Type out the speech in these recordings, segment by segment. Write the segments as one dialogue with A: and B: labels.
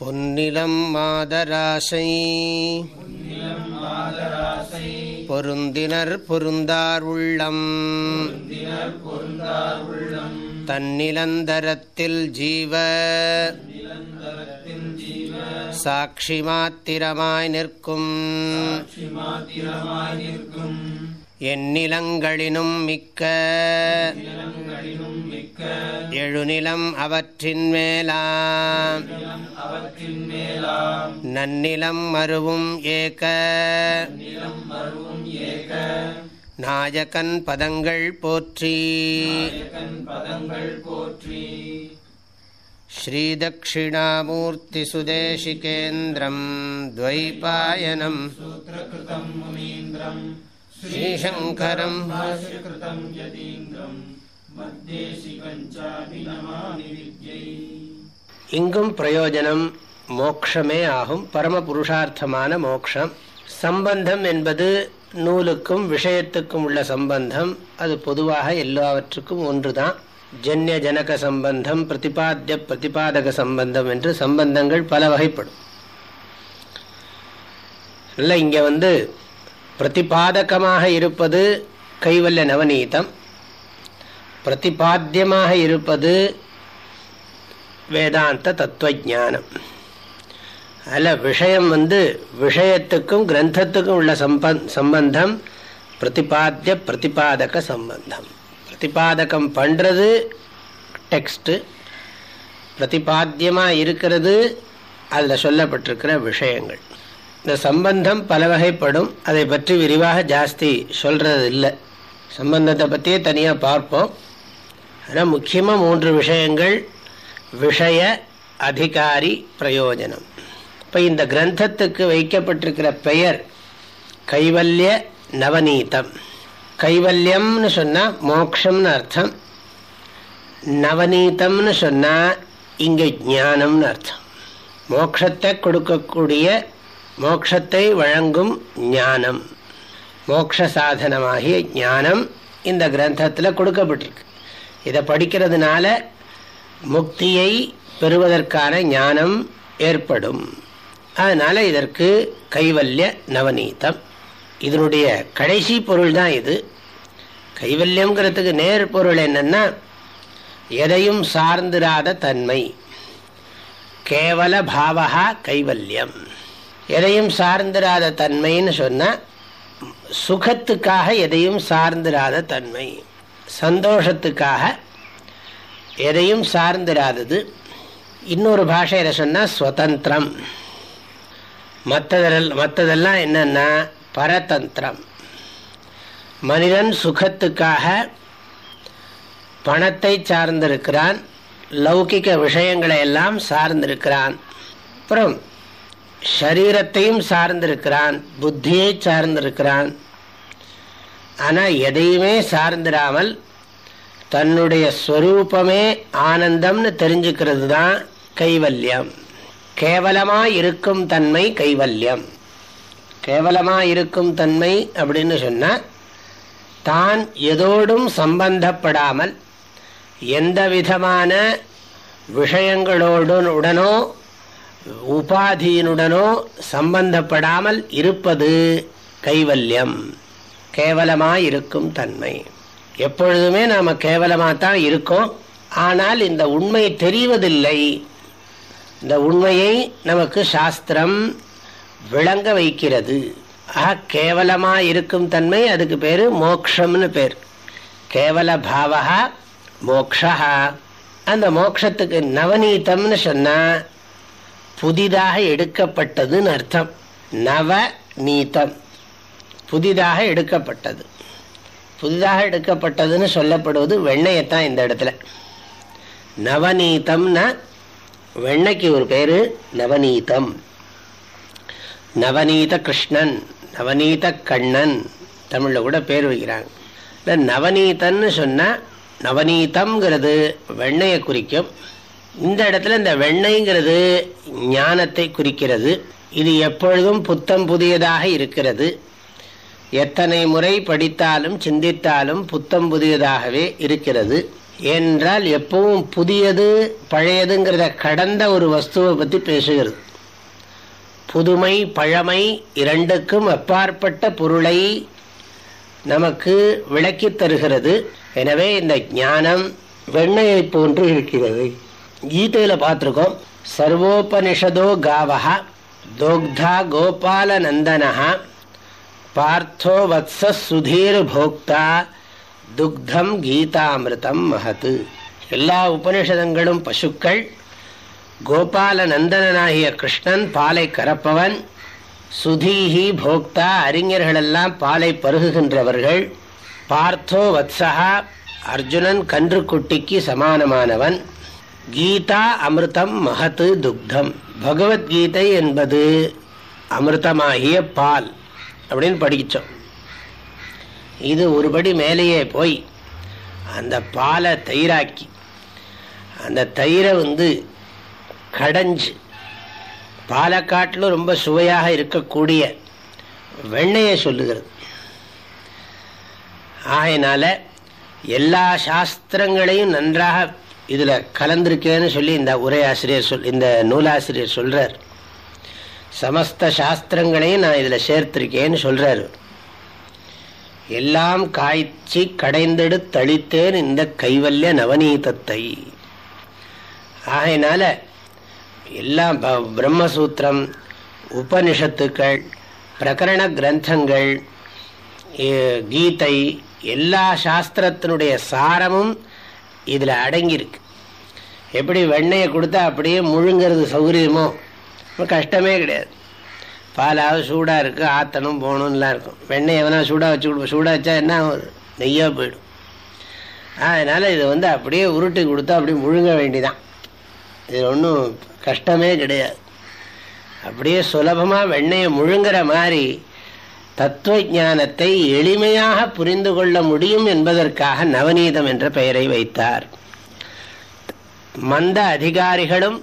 A: பொன்னிலம் மாதராசை பொருந்தினர் பொருந்தார் உள்ளம் தன்னிலந்தரத்தில் ஜீவ சாட்சி மாத்திரமாய் நிற்கும் எண்ணிலங்களினும் மிக்க எழுநிலம் அவற்றின் மேலாம் நன்னிலம் மருவும் ஏக நாயகன் பதங்கள் போற்றி श्रीदक्षिणामूर्तिसुदेशिकेन्द्रम् द्वैपायनम् श्रीशङ्करम् இங்கும் பிரயோஜனம் மோக்ஷமே ஆகும் பரம புருஷார்த்தமான மோக்ஷம் சம்பந்தம் என்பது நூலுக்கும் விஷயத்துக்கும் உள்ள சம்பந்தம் அது பொதுவாக எல்லாவற்றுக்கும் ஒன்றுதான் ஜன்ய ஜனக சம்பந்தம் பிரதிபாத்திய பிரதிபாதக சம்பந்தம் என்று சம்பந்தங்கள் பல வகைப்படும் இல்லை இங்கே வந்து பிரதிபாதகமாக இருப்பது கைவல்ல நவநீதம் பிரதிபாத்தியமாக இருப்பது வேதாந்த தத்துவ ஜானம் அதில் விஷயம் வந்து விஷயத்துக்கும் கிரந்தத்துக்கும் உள்ள சம்பந்தம் பிரதிபாத்திய பிரதிபாதக சம்பந்தம் பிரதிபாதகம் பண்ணுறது டெக்ஸ்ட்டு பிரதிபாத்தியமாக இருக்கிறது அதில் சொல்லப்பட்டிருக்கிற விஷயங்கள் இந்த சம்பந்தம் பல வகைப்படும் அதை பற்றி விரிவாக ஜாஸ்தி சொல்கிறது இல்லை சம்பந்தத்தை பற்றியே தனியாக பார்ப்போம் ஆனால் முக்கியமாக மூன்று விஷயங்கள் விஷய அதிகாரி பிரயோஜனம் இப்போ இந்த கிரந்தத்துக்கு வைக்கப்பட்டிருக்கிற பெயர் கைவல்ய நவநீதம் கைவல்யம்னு சொன்னால் மோக்ஷம்னு அர்த்தம் நவநீதம்னு சொன்னால் இங்கே ஞானம்னு அர்த்தம் மோக்ஷத்தை கொடுக்கக்கூடிய மோக்ஷத்தை வழங்கும் ஞானம் மோக்ஷ சாதனமாகிய ஞானம் இந்த கிரந்தத்தில் கொடுக்கப்பட்டிருக்கு இதை படிக்கிறதுனால முக்தியை பெறுவதற்கான ஞானம் ஏற்படும் அதனால் இதற்கு கைவல்ய நவநீதம் இதனுடைய கடைசி பொருள் தான் இது கைவல்யங்கிறதுக்கு நேர் பொருள் என்னென்னா எதையும் சார்ந்திராத தன்மை கேவல பாவகா கைவல்யம் எதையும் சார்ந்திராத தன்மைன்னு சொன்னால் சுகத்துக்காக எதையும் சார்ந்திராத தன்மை சந்தோஷத்துக்காக எதையும் சார்ந்திராதது இன்னொரு பாஷையில் சொன்னால் ஸ்வதந்திரம் மற்றதெல்லாம் மற்றதெல்லாம் என்னென்னா பரதந்திரம் மனிதன் சுகத்துக்காக பணத்தை சார்ந்திருக்கிறான் லௌகிக விஷயங்களை எல்லாம் சார்ந்திருக்கிறான் அப்புறம் சரீரத்தையும் சார்ந்திருக்கிறான் புத்தியை சார்ந்திருக்கிறான் ஆனால் எதையுமே சார்ந்திராமல் தன்னுடைய ஸ்வரூபமே ஆனந்தம்னு தெரிஞ்சுக்கிறது தான் கைவல்யம் கேவலமாக இருக்கும் தன்மை கைவல்யம் கேவலமாக இருக்கும் தன்மை அப்படின்னு சொன்னால் தான் எதோடும் சம்பந்தப்படாமல் எந்த விதமான விஷயங்களோடு உடனோ உபாதியினுடனோ சம்பந்தப்படாமல் இருப்பது கைவல்யம் கேவலமாக இருக்கும் தன்மை எப்பொழுதுமே நாம கேவலமாக தான் இருக்கோம் ஆனால் இந்த உண்மை தெரிவதில்லை இந்த உண்மையை நமக்கு சாஸ்திரம் விளங்க வைக்கிறது ஆக கேவலமாக இருக்கும் தன்மை அதுக்கு பேர் மோக்ஷம்னு பேர் கேவல பாவகா மோக்ஷா அந்த மோக்ஷத்துக்கு நவநீதம்னு சொன்னால் புதிதாக எடுக்கப்பட்டதுன்னு அர்த்தம் நவநீதம் புதிதாக எடுக்கப்பட்டது புதிதாக எடுக்கப்பட்டதுன்னு சொல்லப்படுவது வெண்ணையத்தான் இந்த இடத்துல நவநீதம்னா வெண்ணைக்கு ஒரு பேர் நவநீதம் நவநீத கிருஷ்ணன் நவநீத கண்ணன் தமிழில் கூட பேர் வைக்கிறாங்க இந்த நவநீதன்னு சொன்னால் நவநீதம்ங்கிறது வெண்ணையை குறிக்கும் இந்த இடத்துல இந்த வெண்ணைங்கிறது ஞானத்தை குறிக்கிறது இது எப்பொழுதும் புத்தம் புதியதாக இருக்கிறது எத்தனை முறை படித்தாலும் சிந்தித்தாலும் புத்தம் புதியதாகவே இருக்கிறது ஏனென்றால் எப்பவும் புதியது பழையதுங்கிறத கடந்த ஒரு வஸ்துவை பற்றி பேசுகிறது புதுமை பழமை இரண்டுக்கும் அப்பாற்பட்ட பொருளை நமக்கு விளக்கித் தருகிறது எனவே இந்த ஞானம் வெண்ணையை போன்று இருக்கிறது கீதையில் பார்த்துருக்கோம் சர்வோபனிஷதோ காவகா தோக்தா கோபால நந்தனஹா பார்த்தோ வத்ச சுதீர் போக்தா துக்தம் கீதாமிருதம் மகத்து எல்லா உபனிஷதங்களும் பசுக்கள் கோபால நந்தனாகிய கிருஷ்ணன் பாலை கரப்பவன் சுதீஹி போக்தா அறிஞர்களெல்லாம் பாலை பருகுகின்றவர்கள் பார்த்தோ வத்சா அர்ஜுனன் கன்றுக்குட்டிக்கு சமானமானவன் கீதா அமிர்தம் மகத்து துக்தம் பகவத்கீதை என்பது அமிர்தமாகிய பால் அப்படின்னு படித்தோம் இது ஒருபடி மேலேயே போய் அந்த பாலை தயிராக்கி அந்த தயிரை வந்து கடைஞ்சு பாலக்காட்டிலும் ரொம்ப சுவையாக இருக்கக்கூடிய வெண்ணையை சொல்லுகிறது ஆகையினால எல்லா சாஸ்திரங்களையும் நன்றாக இதில் கலந்திருக்கேன்னு சொல்லி இந்த உரையாசிரியர் சொல் இந்த நூலாசிரியர் சொல்கிறார் சமஸ்த சாஸ்திரங்களையும் நான் இதில் சேர்த்திருக்கேன்னு சொல்கிறாரு எல்லாம் காய்ச்சி கடைந்தெடு தளித்தேன் இந்த கைவல்ய நவநீதத்தை ஆகையினால எல்லாம் பிரம்மசூத்திரம் உபனிஷத்துக்கள் பிரகரண கிரந்தங்கள் கீதை எல்லா சாஸ்திரத்தினுடைய சாரமும் இதில் அடங்கியிருக்கு எப்படி வெண்ணையை கொடுத்தா அப்படியே முழுங்கிறது சௌகரியமோ இப்போ கஷ்டமே கிடையாது பாலாவது சூடாக இருக்குது ஆத்தனும் போகணும்லாம் இருக்கும் வெண்ணெய் எவனா சூடாக வச்சு கொடுப்போம் சூடாக வச்சா என்ன ஆகுது நெய்யாக போயிடும் அதனால் இதை வந்து அப்படியே உருட்டு கொடுத்தா அப்படியே முழுங்க வேண்டிதான் இது ஒன்றும் கஷ்டமே கிடையாது அப்படியே சுலபமாக வெண்ணெயை முழுங்குற மாதிரி தத்துவ ஞானத்தை எளிமையாக புரிந்து கொள்ள முடியும் என்பதற்காக நவநீதம் என்ற பெயரை வைத்தார் மந்த அதிகாரிகளும்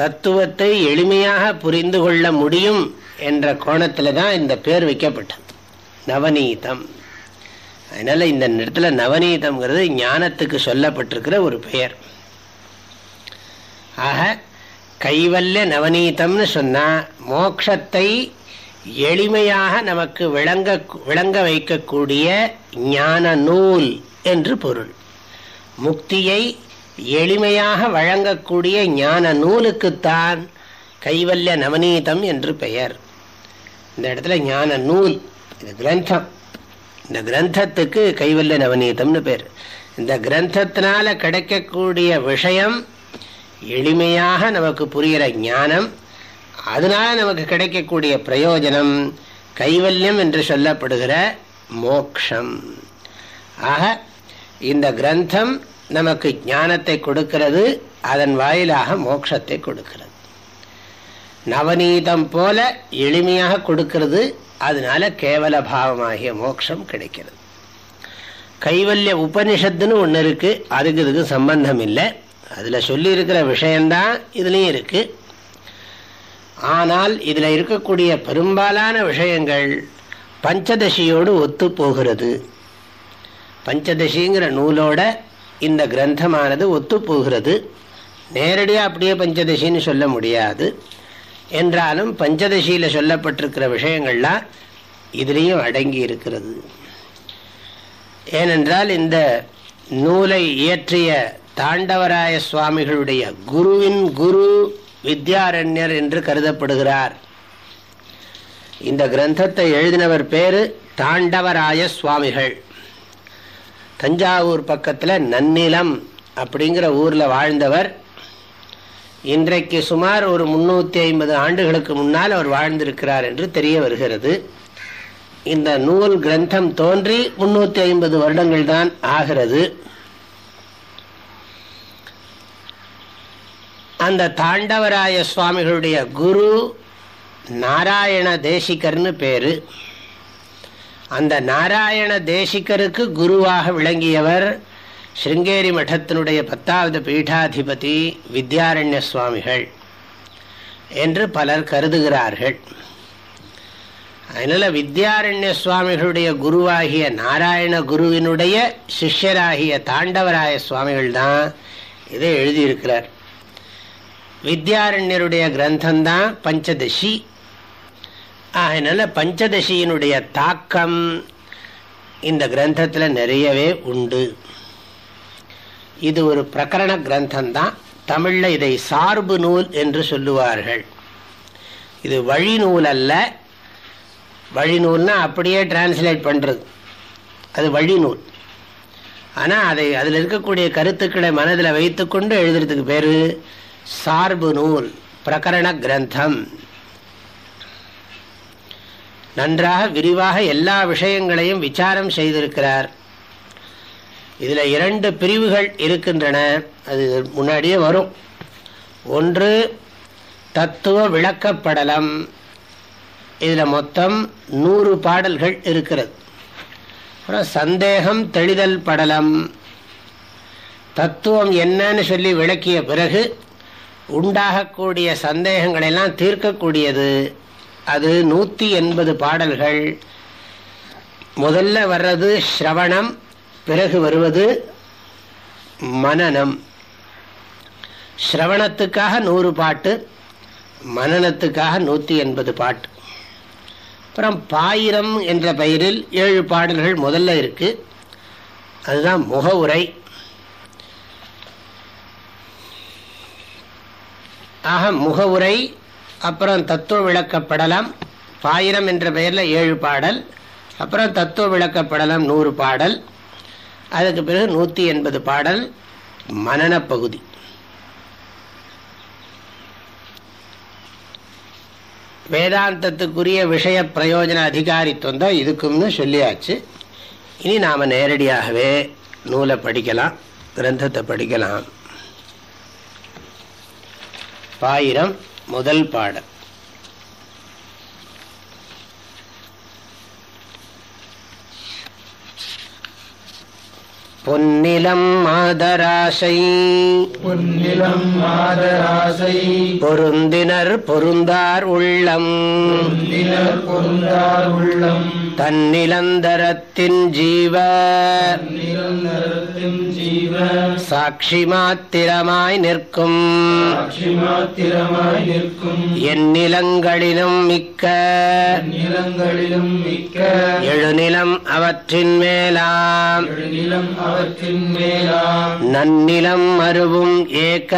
A: தத்துவத்தை எளிமையாக புரிந்து கொள்ள முடியும் என்ற கோணத்தில் தான் இந்த பேர் வைக்கப்பட்டது நவநீதம் அதனால் இந்த இடத்துல நவநீதம்ங்கிறது ஞானத்துக்கு சொல்லப்பட்டிருக்கிற ஒரு பெயர் ஆக கைவல்ல நவநீதம்னு சொன்னால் மோக்ஷத்தை எளிமையாக நமக்கு விளங்க விளங்க வைக்கக்கூடிய ஞான நூல் என்று பொருள் முக்தியை எளிமையாக வழங்கக்கூடிய ஞான நூலுக்குத்தான் கைவல்ய நவநீதம் என்று பெயர் இந்த இடத்துல ஞான நூல் இது கிரந்தம் இந்த கிரந்தத்துக்கு கைவல்ய நவநீதம்னு பேர் இந்த கிரந்தத்தினால கிடைக்கக்கூடிய விஷயம் எளிமையாக நமக்கு புரிகிற ஞானம் அதனால நமக்கு கிடைக்கக்கூடிய பிரயோஜனம் கைவல்யம் என்று சொல்லப்படுகிற மோக்ஷம் ஆக இந்த கிரந்தம் நமக்கு ஞானத்தை கொடுக்கிறது அதன் வாயிலாக மோட்சத்தை கொடுக்கிறது நவநீதம் போல எளிமையாக கொடுக்கிறது அதனால கேவல பாவமாகிய மோட்சம் கிடைக்கிறது கைவல்ய உபனிஷத்துன்னு ஒன்று இருக்குது அதுக்கு இதுக்கு சம்பந்தம் இல்லை அதில் சொல்லியிருக்கிற விஷயந்தான் இதுலேயும் இருக்குது ஆனால் இதில் இருக்கக்கூடிய பெரும்பாலான விஷயங்கள் பஞ்சதசியோடு ஒத்து போகிறது பஞ்சதசிங்கிற நூலோட இந்த கிரந்தமானது ஒத்துப்போகிறது நேரடியாக அப்படியே பஞ்சதசின்னு சொல்ல முடியாது என்றாலும் பஞ்சதசியில் சொல்லப்பட்டிருக்கிற விஷயங்கள்லாம் இதுலேயும் அடங்கி இருக்கிறது ஏனென்றால் இந்த நூலை இயற்றிய தாண்டவராய சுவாமிகளுடைய குருவின் குரு வித்யாரண்யர் என்று கருதப்படுகிறார் இந்த கிரந்தத்தை எழுதினவர் பேரு தாண்டவராய சுவாமிகள் தஞ்சாவூர் பக்கத்தில் நன்னிலம் அப்படிங்கிற ஊரில் வாழ்ந்தவர் இன்றைக்கு சுமார் ஒரு முந்நூற்றி ஐம்பது ஆண்டுகளுக்கு முன்னால் அவர் வாழ்ந்திருக்கிறார் என்று தெரிய வருகிறது இந்த நூல் கிரந்தம் தோன்றி முன்னூற்றி ஐம்பது வருடங்கள் தான் ஆகிறது அந்த தாண்டவராய சுவாமிகளுடைய குரு நாராயண தேசிகர்னு பேரு அந்த நாராயண தேசிகருக்கு குருவாக விளங்கியவர் ஸ்ருங்கேரி மட்டத்தினுடைய பத்தாவது பீடாதிபதி வித்யாரண்ய சுவாமிகள் என்று பலர் கருதுகிறார்கள் அதனால் வித்யாரண்ய சுவாமிகளுடைய குருவாகிய நாராயண குருவினுடைய சிஷ்யராகிய தாண்டவராய சுவாமிகள் தான் இதை எழுதியிருக்கிறார் வித்யாரண்யருடைய கிரந்தந்தான் பஞ்சதசி அதனால் பஞ்சதசியினுடைய தாக்கம் இந்த கிரந்தத்தில் நிறையவே உண்டு இது ஒரு பிரகரண கிரந்தந்தான் தமிழில் இதை சார்பு நூல் என்று சொல்லுவார்கள் இது வழிநூல் அல்ல வழிநூல்னால் அப்படியே டிரான்ஸ்லேட் பண்ணுறது அது வழிநூல் ஆனால் அதை அதில் இருக்கக்கூடிய கருத்துக்களை மனதில் வைத்துக்கொண்டு எழுதுறதுக்கு பேர் சார்பு நூல் பிரகரண கிரந்தம் நன்றாக விரிவாக எல்லா விஷயங்களையும் விசாரம் செய்திருக்கிறார் இதில் இரண்டு பிரிவுகள் இருக்கின்றன அது முன்னாடியே வரும் ஒன்று தத்துவ விளக்கப்படலம் இதில் மொத்தம் நூறு பாடல்கள் இருக்கிறது அப்புறம் சந்தேகம் தெளிதல் படலம் தத்துவம் என்னன்னு சொல்லி விளக்கிய பிறகு உண்டாகக்கூடிய சந்தேகங்களெல்லாம் தீர்க்கக்கூடியது அது நூற்றி எண்பது பாடல்கள் முதல்ல வர்றது ஸ்ரவணம் பிறகு வருவது மனநம் ஸ்ரவணத்துக்காக நூறு பாட்டு மனநத்துக்காக நூற்றி எண்பது பாட்டு அப்புறம் பாயிரம் என்ற பெயரில் ஏழு பாடல்கள் முதல்ல இருக்கு அதுதான் முகவுரை ஆக முகவுரை அப்புறம் தத்துவ விளக்கப்படலாம் பாயிரம் என்ற பெயரில் ஏழு பாடல் அப்புறம் தத்துவ விளக்கப்படலாம் நூறு பாடல் அதுக்கு பிறகு நூற்றி எண்பது பாடல் மனநப்பகுதி வேதாந்தத்துக்குரிய விஷய பிரயோஜன அதிகாரித்துவம் தான் இதுக்கும்னு சொல்லியாச்சு இனி நாம் நேரடியாகவே நூலை படிக்கலாம் கிரந்தத்தை படிக்கலாம் பாயிரம் முதல் பாடல் பொன்னிலம் மாதராசை பொன்னிலம் மாதராசை பொருந்தினர் பொருந்தார் உள்ளம் பொருந்தார் உள்ளம் தன்னிலந்தரத்தின் ஜீவ ஜீவ சாட்சி மாத்திரமாய் நிற்கும் மாத்திரமாய் நிற்கும் எந்நிலங்களிலும் மிக்க நிலங்களிலும் மிக்க எழுநிலம் அவற்றின் மேலாம் எழுநிலம் நன்னிலம் அருவும் ஏக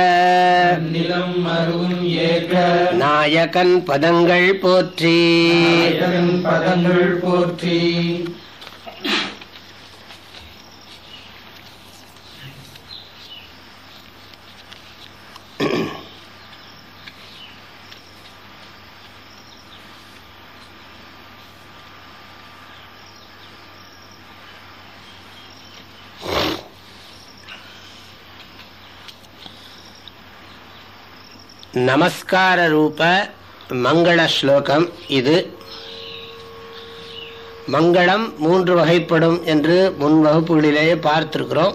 A: நிலம் அருவும் ஏக நாயகன் பதங்கள் போற்றி பதங்கள் போற்றி நமஸ்கார ரூப மங்கள ஸ்லோகம் இது மங்களம் மூன்று வகைப்படும் என்று முன் வகுப்புகளிலேயே பார்த்திருக்கிறோம்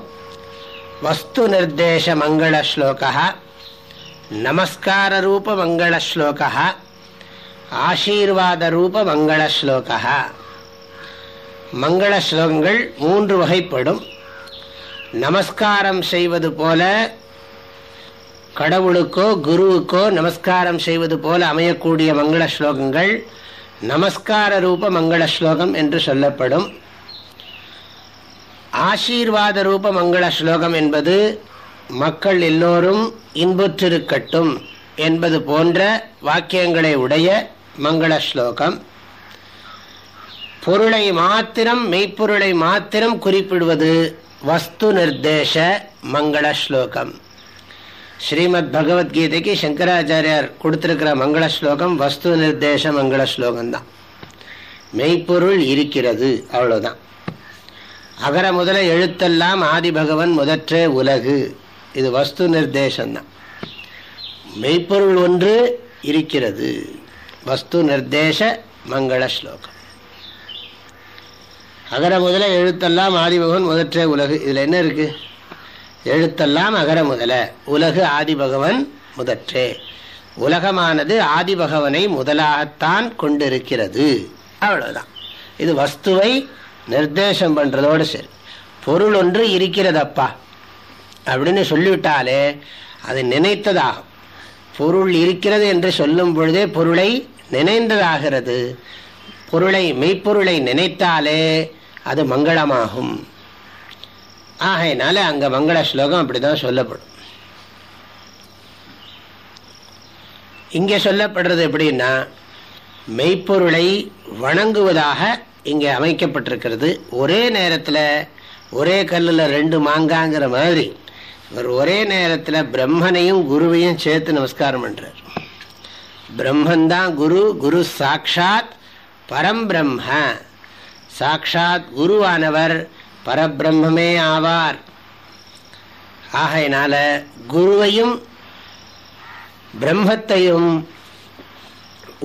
A: வஸ்து நிர்தேச மங்கள ஸ்லோகா நமஸ்கார ரூப மங்கள ஸ்லோகா ஆசீர்வாத ரூப மங்கள ஸ்லோகா மங்கள ஸ்லோகங்கள் மூன்று வகைப்படும் நமஸ்காரம் செய்வது போல கடவுளுக்கோ குருவுக்கோ நமஸ்காரம் செய்வது போல அமையக்கூடிய மங்கள ஸ்லோகங்கள் நமஸ்கார ரூப மங்கள ஸ்லோகம் என்று சொல்லப்படும் ஆசீர்வாத ரூப மங்கள ஸ்லோகம் என்பது மக்கள் எல்லோரும் இன்புற்றிருக்கட்டும் என்பது போன்ற வாக்கியங்களை உடைய மங்கள ஸ்லோகம் பொருளை மாத்திரம் மெய்ப்பொருளை மாத்திரம் குறிப்பிடுவது வஸ்து நிர்தேச மங்கள ஸ்லோகம் ஸ்ரீமத் பகவத்கீதைக்கு சங்கராச்சாரியார் கொடுத்திருக்கிற மங்கள ஸ்லோகம் வஸ்து நிர்தேச மங்கள ஸ்லோகம் தான் மெய்ப்பொருள் இருக்கிறது அவ்வளோதான் அகர முதல எழுத்தெல்லாம் ஆதி பகவன் முதற்றே உலகு இது வஸ்து நிர்தேசம்தான் மெய்ப்பொருள் ஒன்று இருக்கிறது வஸ்து நிர்தேச மங்கள ஸ்லோகம் அகர முதல எழுத்தெல்லாம் ஆதிபகவன் முதற்றே உலகு இதில் என்ன இருக்குது எழுத்தெல்லாம் அகர முதல உலகு ஆதிபகவன் முதற்றே உலகமானது ஆதிபகவனை முதலாகத்தான் கொண்டிருக்கிறது அவ்வளவுதான் இது வஸ்துவை நிர்தேசம் பண்றதோடு சரி பொருள் ஒன்று இருக்கிறதப்பா அப்படின்னு சொல்லிவிட்டாலே அது நினைத்ததாகும் பொருள் இருக்கிறது என்று சொல்லும் பொழுதே பொருளை நினைந்ததாகிறது பொருளை மெய்ப்பொருளை நினைத்தாலே அது மங்களமாகும் ஆகையினால அங்கே மங்கள ஸ்லோகம் அப்படிதான் சொல்லப்படும் இங்கே சொல்லப்படுறது எப்படின்னா மெய்ப்பொருளை வணங்குவதாக இங்கே அமைக்கப்பட்டிருக்கிறது ஒரே நேரத்தில் ஒரே கல்லில் ரெண்டு மாங்காங்கிற மாதிரி இவர் ஒரே நேரத்தில் பிரம்மனையும் குருவையும் சேர்த்து நமஸ்காரம் பண்ணுறார் பிரம்மந்தான் குரு குரு சாட்சாத் பரம்பிரம்ம சாட்சாத் குருவானவர் பரபிரம்மே ஆவார் ஆகையினால குருவையும் பிரம்மத்தையும்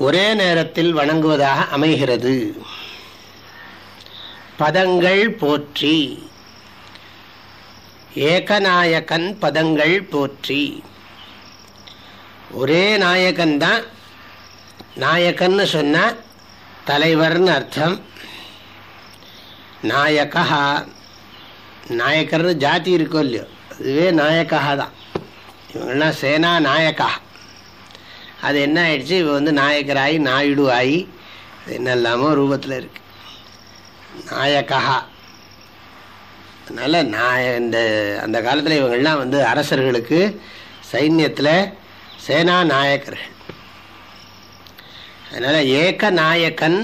A: ஒரே நேரத்தில் வணங்குவதாக அமைகிறது பதங்கள் போற்றி ஏகநாயகன் பதங்கள் போற்றி ஒரே நாயகன் நாயகன்னு சொன்னால் தலைவர்னு அர்த்தம் நாயக்கா நாயக்கர்னு ஜாதி இருக்கோ இல்லையோ அதுவே நாயக்கா தான் இவங்கெல்லாம் சேனா நாயக்கா அது என்ன ஆயிடுச்சு இவ வந்து நாயக்கராகி நாயுடு ஆகி அது என்ன இல்லாமல் ரூபத்தில் இருக்கு நாயக்கா அதனால் நாய இந்த அந்த காலத்தில் இவங்கள்லாம் வந்து அரசர்களுக்கு சைன்யத்தில் சேனா நாயக்கர்கள் அதனால் ஏக நாயக்கன்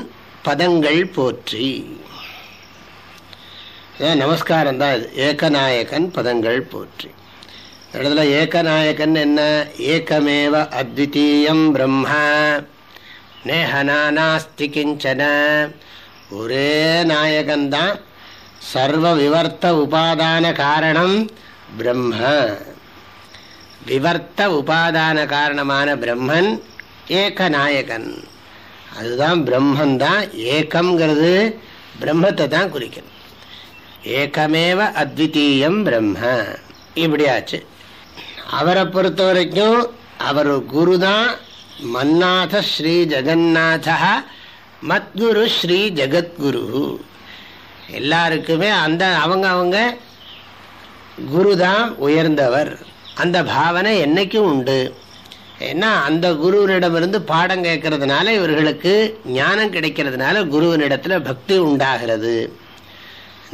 A: பதங்கள் போற்றி நமஸ்காரம் தான் ஏகநாயகன் பதங்கள் போற்றி இடத்துல ஏகநாயகன் என்ன ஏகமேவ அத்விதீயம் பிரம்மா நேஹனா கிஞ்சன ஒரே நாயகன்தான் சர்வ விவர்த்த உபாதான காரணம் பிரம்ம விவர்த்த உபாதான காரணமான பிரம்மன் ஏகநாயகன் அதுதான் பிரம்மன் தான் ஏக்கம்ங்கிறது பிரம்மத்தை தான் குறிக்கணும் ஏகமேவ அத்விதீயம் பிரம்ம இப்படியாச்சு அவரை பொறுத்த வரைக்கும் அவர் குரு தான் மன்னாத ஸ்ரீ ஜெகநாதா மத்குரு ஸ்ரீ ஜெகத்குரு எல்லாருக்குமே அந்த அவங்க அவங்க குரு தான் உயர்ந்தவர் அந்த பாவனை என்னைக்கும் உண்டு ஏன்னா அந்த குருவனிடமிருந்து பாடம் கேட்கறதுனால இவர்களுக்கு ஞானம் கிடைக்கிறதுனால குருவனிடத்தில் பக்தி உண்டாகிறது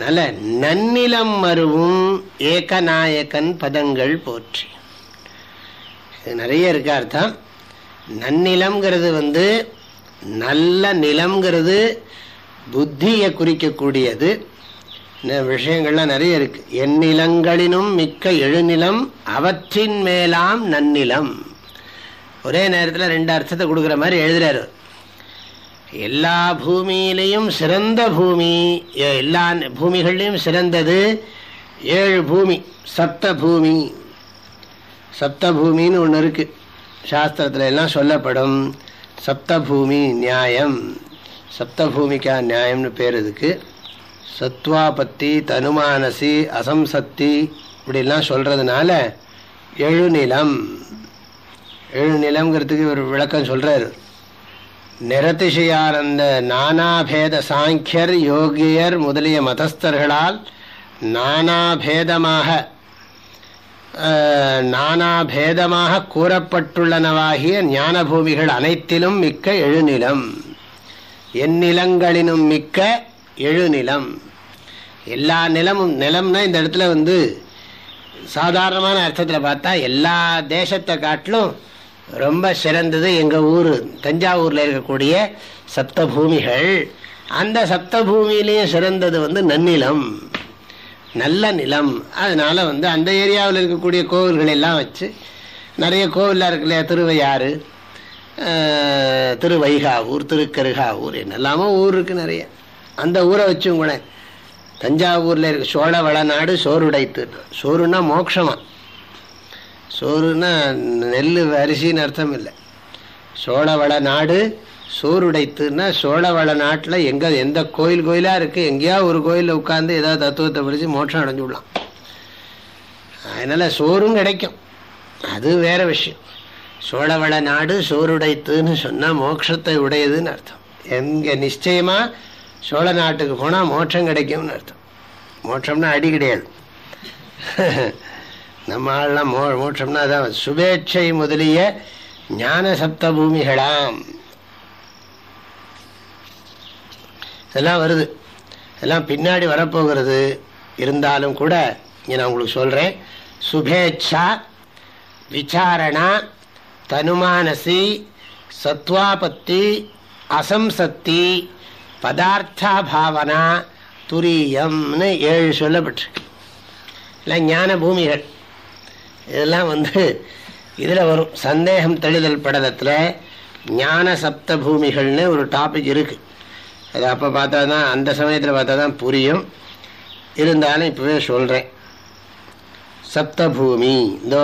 A: நல்ல நன்னிலம் மருவும் ஏகநாயகன் பதங்கள் போற்றி இது நிறைய இருக்கு அர்த்தம் நன்னிலம்ங்கிறது வந்து நல்ல நிலம்ங்கிறது புத்தியை குறிக்கக்கூடியது விஷயங்கள்லாம் நிறைய இருக்கு எந்நிலங்களினும் மிக்க எழுநிலம் அவற்றின் மேலாம் நன்னிலம் ஒரே நேரத்தில் ரெண்டு அர்த்தத்தை கொடுக்குற மாதிரி எழுதுறாரு எல்லா பூமியிலையும் சிறந்த பூமி எல்லா பூமிகள்லையும் சிறந்தது ஏழு பூமி சப்த பூமி சப்த பூமின்னு ஒன்று இருக்குது சாஸ்திரத்தில் எல்லாம் சொல்லப்படும் சப்த பூமி நியாயம் சப்த பூமிக்கா நியாயம்னு பேர் இதுக்கு சத்வாபத்தி தனுமானசி அசம்சக்தி இப்படிலாம் சொல்கிறதுனால எழுநிலம் எழுநிலம்ங்கிறதுக்கு ஒரு விளக்கம் சொல்கிறார் நிரதிஷியார் அந்த நானாபேத சாங்கியர் யோகியர் முதலிய மதஸ்தர்களால் நானாபேதமாக நானாபேதமாக கூறப்பட்டுள்ளனவாகிய ஞானபூமிகள் அனைத்திலும் மிக்க எழுநிலம் எந்நிலங்களினும் மிக்க எழுநிலம் எல்லா நிலமும் நிலம்னா இந்த இடத்துல வந்து சாதாரணமான அர்த்தத்தில் பார்த்தா எல்லா தேசத்தை காட்டிலும் ரொம்ப சிறந்தது எங்கள் ஊர் தஞ்சாவூரில் இருக்கக்கூடிய சப்தபூமிகள் அந்த சப்தபூமியிலேயே சிறந்தது வந்து நன்னிலம் நல்ல நிலம் அதனால் வந்து அந்த ஏரியாவில் இருக்கக்கூடிய கோவில்கள் எல்லாம் வச்சு நிறைய கோவிலாக இருக்கு இல்லையா திருவையாறு திருவைகாவூர் திருக்கருகாவூர் என்னெல்லாமோ ஊர் இருக்குது நிறைய அந்த ஊரை வச்சும் கூட தஞ்சாவூரில் இருக்க சோழ வளநாடு சோறுடைத்து சோறுனா மோட்சமாக சோறுனா நெல் அரிசின்னு அர்த்தம் இல்லை சோழவள நாடு சோறுடைத்துன்னா சோழவள நாட்டில் எங்கே எந்த கோயில் கோயிலாக இருக்குது எங்கேயாவது ஒரு கோயிலில் உட்காந்து ஏதாவது தத்துவத்தை படித்து மோட்சம் அடைஞ்சு விடலாம் அதனால் சோறும் கிடைக்கும் அது வேறு விஷயம் சோழவள நாடு சோறுடைத்துன்னு சொன்னால் மோட்சத்தை உடையதுன்னு அர்த்தம் எங்கே நிச்சயமாக சோழ நாட்டுக்கு போனால் மோட்சம் கிடைக்கும்னு அர்த்தம் மோட்சம்னா அடி கிடையாது நம்ம ஆள்லாம் மோ மோட்சம்னா அதான் சுபேட்சை முதலிய ஞான சப்த பூமிகளாம் இதெல்லாம் வருது இதெல்லாம் பின்னாடி வரப்போகிறது இருந்தாலும் கூட இங்கே நான் உங்களுக்கு சொல்கிறேன் சுபேட்சா விசாரணா தனுமானசி சத்வாபத்தி அசம்சக்தி பதார்த்தா பாவனா துரியம்னு ஏழு சொல்லப்பட்டிருக்கு இல்லை ஞான பூமிகள் இதெல்லாம் வந்து இதில் வரும் சந்தேகம் தெளிதல் படலத்தில் ஞான சப்த பூமிகள்னு ஒரு டாபிக் இருக்குது அது அப்போ பார்த்தா தான் அந்த சமயத்தில் பார்த்தா தான் புரியும் இருந்தாலும் இப்போவே சொல்கிறேன் சப்தபூமி இதோ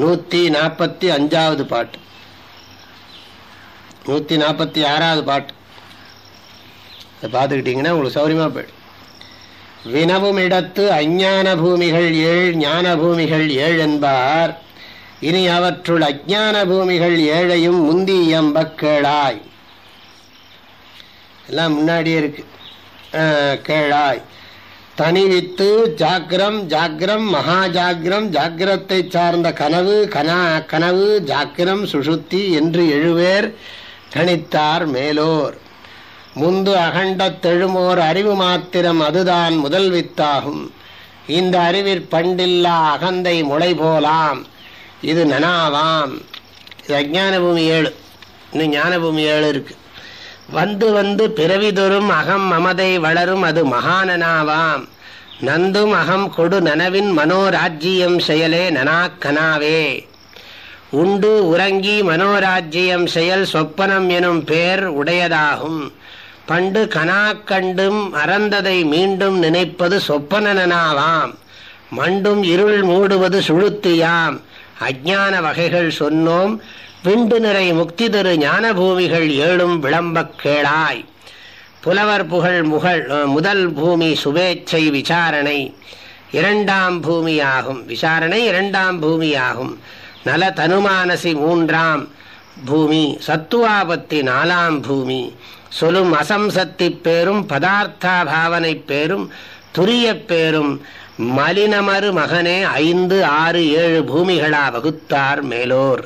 A: நூற்றி நாற்பத்தி அஞ்சாவது பாட்டு நூற்றி நாற்பத்தி ஆறாவது பாட்டு அதை பார்த்துக்கிட்டிங்கன்னா உங்களுக்கு சௌரியமாக போய்டும் வினவுமிடத்து அஞ்ஞான பூமிகள் ஏழ் ஞான பூமிகள் ஏழ் என்பார் இனி அவற்றுள் அஜான பூமிகள் ஏழையும் முந்தி எம்பக்கேளாய் எல்லாம் முன்னாடியே இருக்கு கேளாய் தனிவித்து ஜாக்கிரம் ஜாக்கிரம் மகா ஜாக்கிரம் ஜாக்கிரத்தை சார்ந்த கனவு கனா கனவு ஜாக்கிரம் சுசுத்தி என்று எழுவேர் கணித்தார் மேலோர் முந்து அகண்டத் தெழுமோர் அறிவு மாத்திரம் அதுதான் முதல் வித்தாகும் இந்த பண்டில்லா அகந்தை முளை போலாம் இது நனாவாம் இது அஜான பூமி ஏழு இன்னும் ஞான பூமி ஏழு இருக்கு வந்து வந்து பிறவிதொரும் அகம் மமதை வளரும் அது மகானனாவாம் நந்தும் அகம் கொடு நனவின் மனோராஜ்யம் செயலே நனாக்கனாவே உண்டு உறங்கி மனோராஜ்யம் செயல் சொப்பனம் எனும் பேர் உடையதாகும் பண்டு கண்டும் மறந்ததை மீண்டும் நினைப்பது சொப்பனனாவாம் மண்டும் இருள் மூடுவது சுழுத்தியாம் அஜான வகைகள் சொன்னோம் விண்டு நிறை முக்தி தரு ஞான பூமிகள் ஏழும் விளம்பக் கேளாய் புலவர் புகழ் முகழ் முதல் பூமி சுபேச்சை விசாரணை இரண்டாம் பூமியாகும் விசாரணை இரண்டாம் பூமியாகும் நல தனுமானசி மூன்றாம் பூமி சத்துவாபத்தி நாலாம் பூமி சொல்லும் அசம்சக்தி பேரும் பதார்த்தா பாவனை பேரும் துரிய பேரும் மலினமறு மகனே ஐந்து ஆறு ஏழு பூமிகளா வகுத்தார் மேலோர்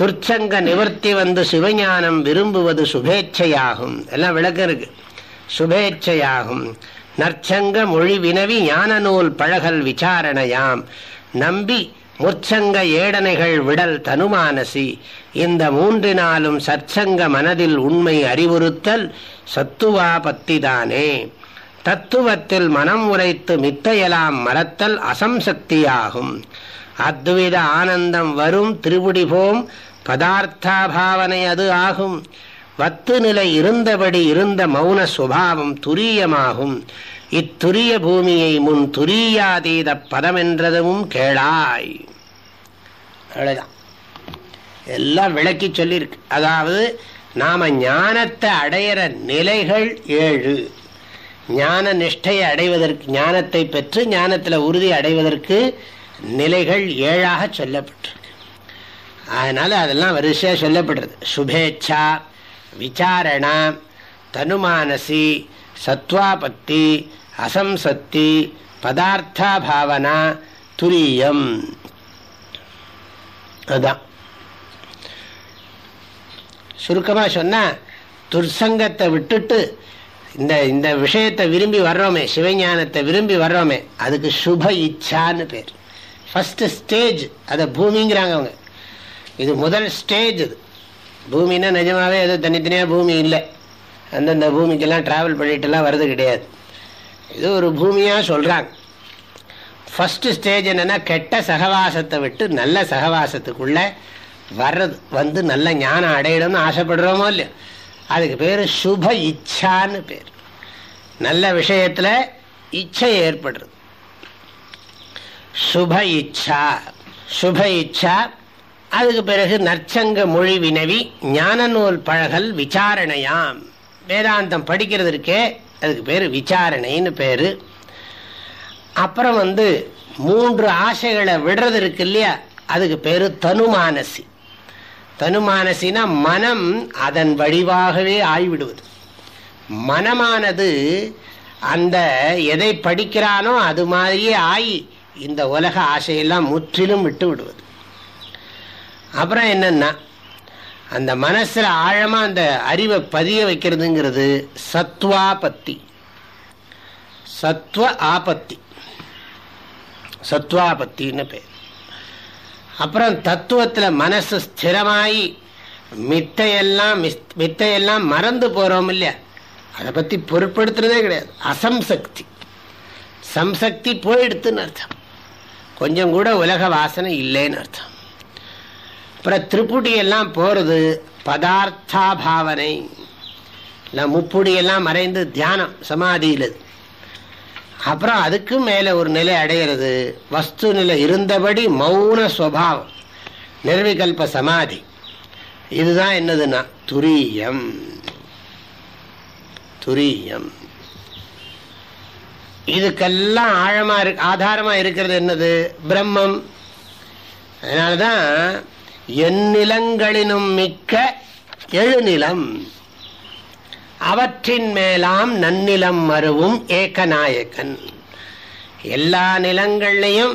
A: துர்ச்சங்க நிவர்த்தி வந்து சிவஞானம் விரும்புவது சுபேட்சையாகும் எல்லாம் விளக்கம் இருக்கு சுபேட்சையாகும் நற்சங்க மொழி வினவி ஞான நூல் பழகல் விசாரணையாம் நம்பி முற்சங்க ஏடனைகள் விடல் தனுமானசி இந்த மூன்றினாலும் சற்சங்க மனதில் உண்மை அறிவுறுத்தல் சத்துவா பத்திதானே தத்துவத்தில் மனம் உரைத்து மித்தையெல்லாம் மறத்தல் அசம்சக்தியாகும் அத்வித ஆனந்தம் வரும் போம் பதார்த்தாபாவனை அது ஆகும் வத்து நிலை இருந்தபடி இருந்த மௌன சுபாவம் துரியமாகும் இத்துரிய பூமியை முன் துரியாதீத பதம் என்றதும் கேளாய் அவ்வளோதான் எல்லாம் விளக்கி சொல்லியிருக்கு அதாவது நாம் ஞானத்தை அடையிற நிலைகள் ஏழு ஞான நிஷ்டையை அடைவதற்கு ஞானத்தை பெற்று ஞானத்தில் உறுதி அடைவதற்கு நிலைகள் ஏழாக சொல்லப்பட்டிருக்கு அதனால் அதெல்லாம் வரிசையாக சொல்லப்படுறது சுபேட்சா விசாரணா தனுமானசி சத்வாபக்தி அசம்சக்தி பதார்த்தா பாவனா துரியம் அதுதான் சுருக்கமாக சொன்னால் துர்சங்கத்தை விட்டுட்டு இந்த இந்த விஷயத்தை விரும்பி வர்றோமே சிவஞானத்தை விரும்பி வர்றோமே அதுக்கு சுப இச்சான்னு பேர் ஃபஸ்ட்டு ஸ்டேஜ் அதை பூமிங்கிறாங்க அவங்க இது முதல் ஸ்டேஜ் இது பூமின்னா நிஜமாகவே எதுவும் தனித்தனியாக பூமி இல்லை அந்தந்த பூமிக்கெல்லாம் ட்ராவல் பண்ணிட்டுலாம் வர்றது கிடையாது இது ஒரு பூமியாக சொல்கிறாங்க ஃபஸ்ட்டு ஸ்டேஜ் என்னென்னா கெட்ட சகவாசத்தை விட்டு நல்ல சகவாசத்துக்குள்ளே வர்றது வந்து நல்ல ஞானம் அடையணும்னு ஆசைப்படுறோமோ இல்லையோ அதுக்கு பேர் சுப இச்சான்னு பேர் நல்ல விஷயத்தில் இச்சை ஏற்படுறது சுப இச்சா சுப இச்சா அதுக்கு பிறகு நற்சங்க மொழி வினவி ஞான நூல் பழகல் விசாரணையாம் வேதாந்தம் படிக்கிறது இருக்கே அதுக்கு பேர் விசாரணைன்னு பேர் அப்புறம் வந்து மூன்று ஆசைகளை விடுறது இருக்கு இல்லையா அதுக்கு பேர் தனுமானசி தனுமானசினா மனம் அதன் வடிவாகவே ஆய்விடுவது மனமானது அந்த எதை படிக்கிறானோ அது மாதிரியே ஆகி இந்த உலக ஆசையெல்லாம் முற்றிலும் விட்டு விடுவது அப்புறம் என்னென்னா அந்த மனசில் ஆழமாக அந்த அறிவை பதிய வைக்கிறதுங்கிறது சத்வாபத்தி சத்வ ஆபத்தி சத்வாபத்தின்னு பேர் அப்புறம் தத்துவத்தில் மனசு ஸ்திரமாயி மித்தையெல்லாம் மித்தையெல்லாம் மறந்து போகிறோம் இல்லையா அதை பற்றி பொருட்படுத்துறதே கிடையாது அசம்சக்தி சம்சக்தி போயிடுத்துன்னு அர்த்தம் கொஞ்சம் கூட உலக வாசனை இல்லைன்னு அர்த்தம் அப்புறம் திருப்புடி எல்லாம் போகிறது பதார்த்தா பாவனை இல்லை முப்புடி எல்லாம் மறைந்து தியானம் சமாதியில் அப்புறம் அதுக்கும் மேலே ஒரு நிலை அடைகிறது வஸ்து நிலை இருந்தபடி மௌன சுவாவம் நிர்விகல்ப சமாதி இதுதான் என்னதுன்னா துரியம் துரியம் இதுக்கெல்லாம் ஆழமாக இரு ஆதாரமாக இருக்கிறது என்னது பிரம்மம் அதனால தான் என் நிலங்களினும் மிக்க எழுநிலம் அவற்றின் மேலாம் நன்னிலம் மறுவும் ஏகநாயகன் எல்லா நிலங்கள்லையும்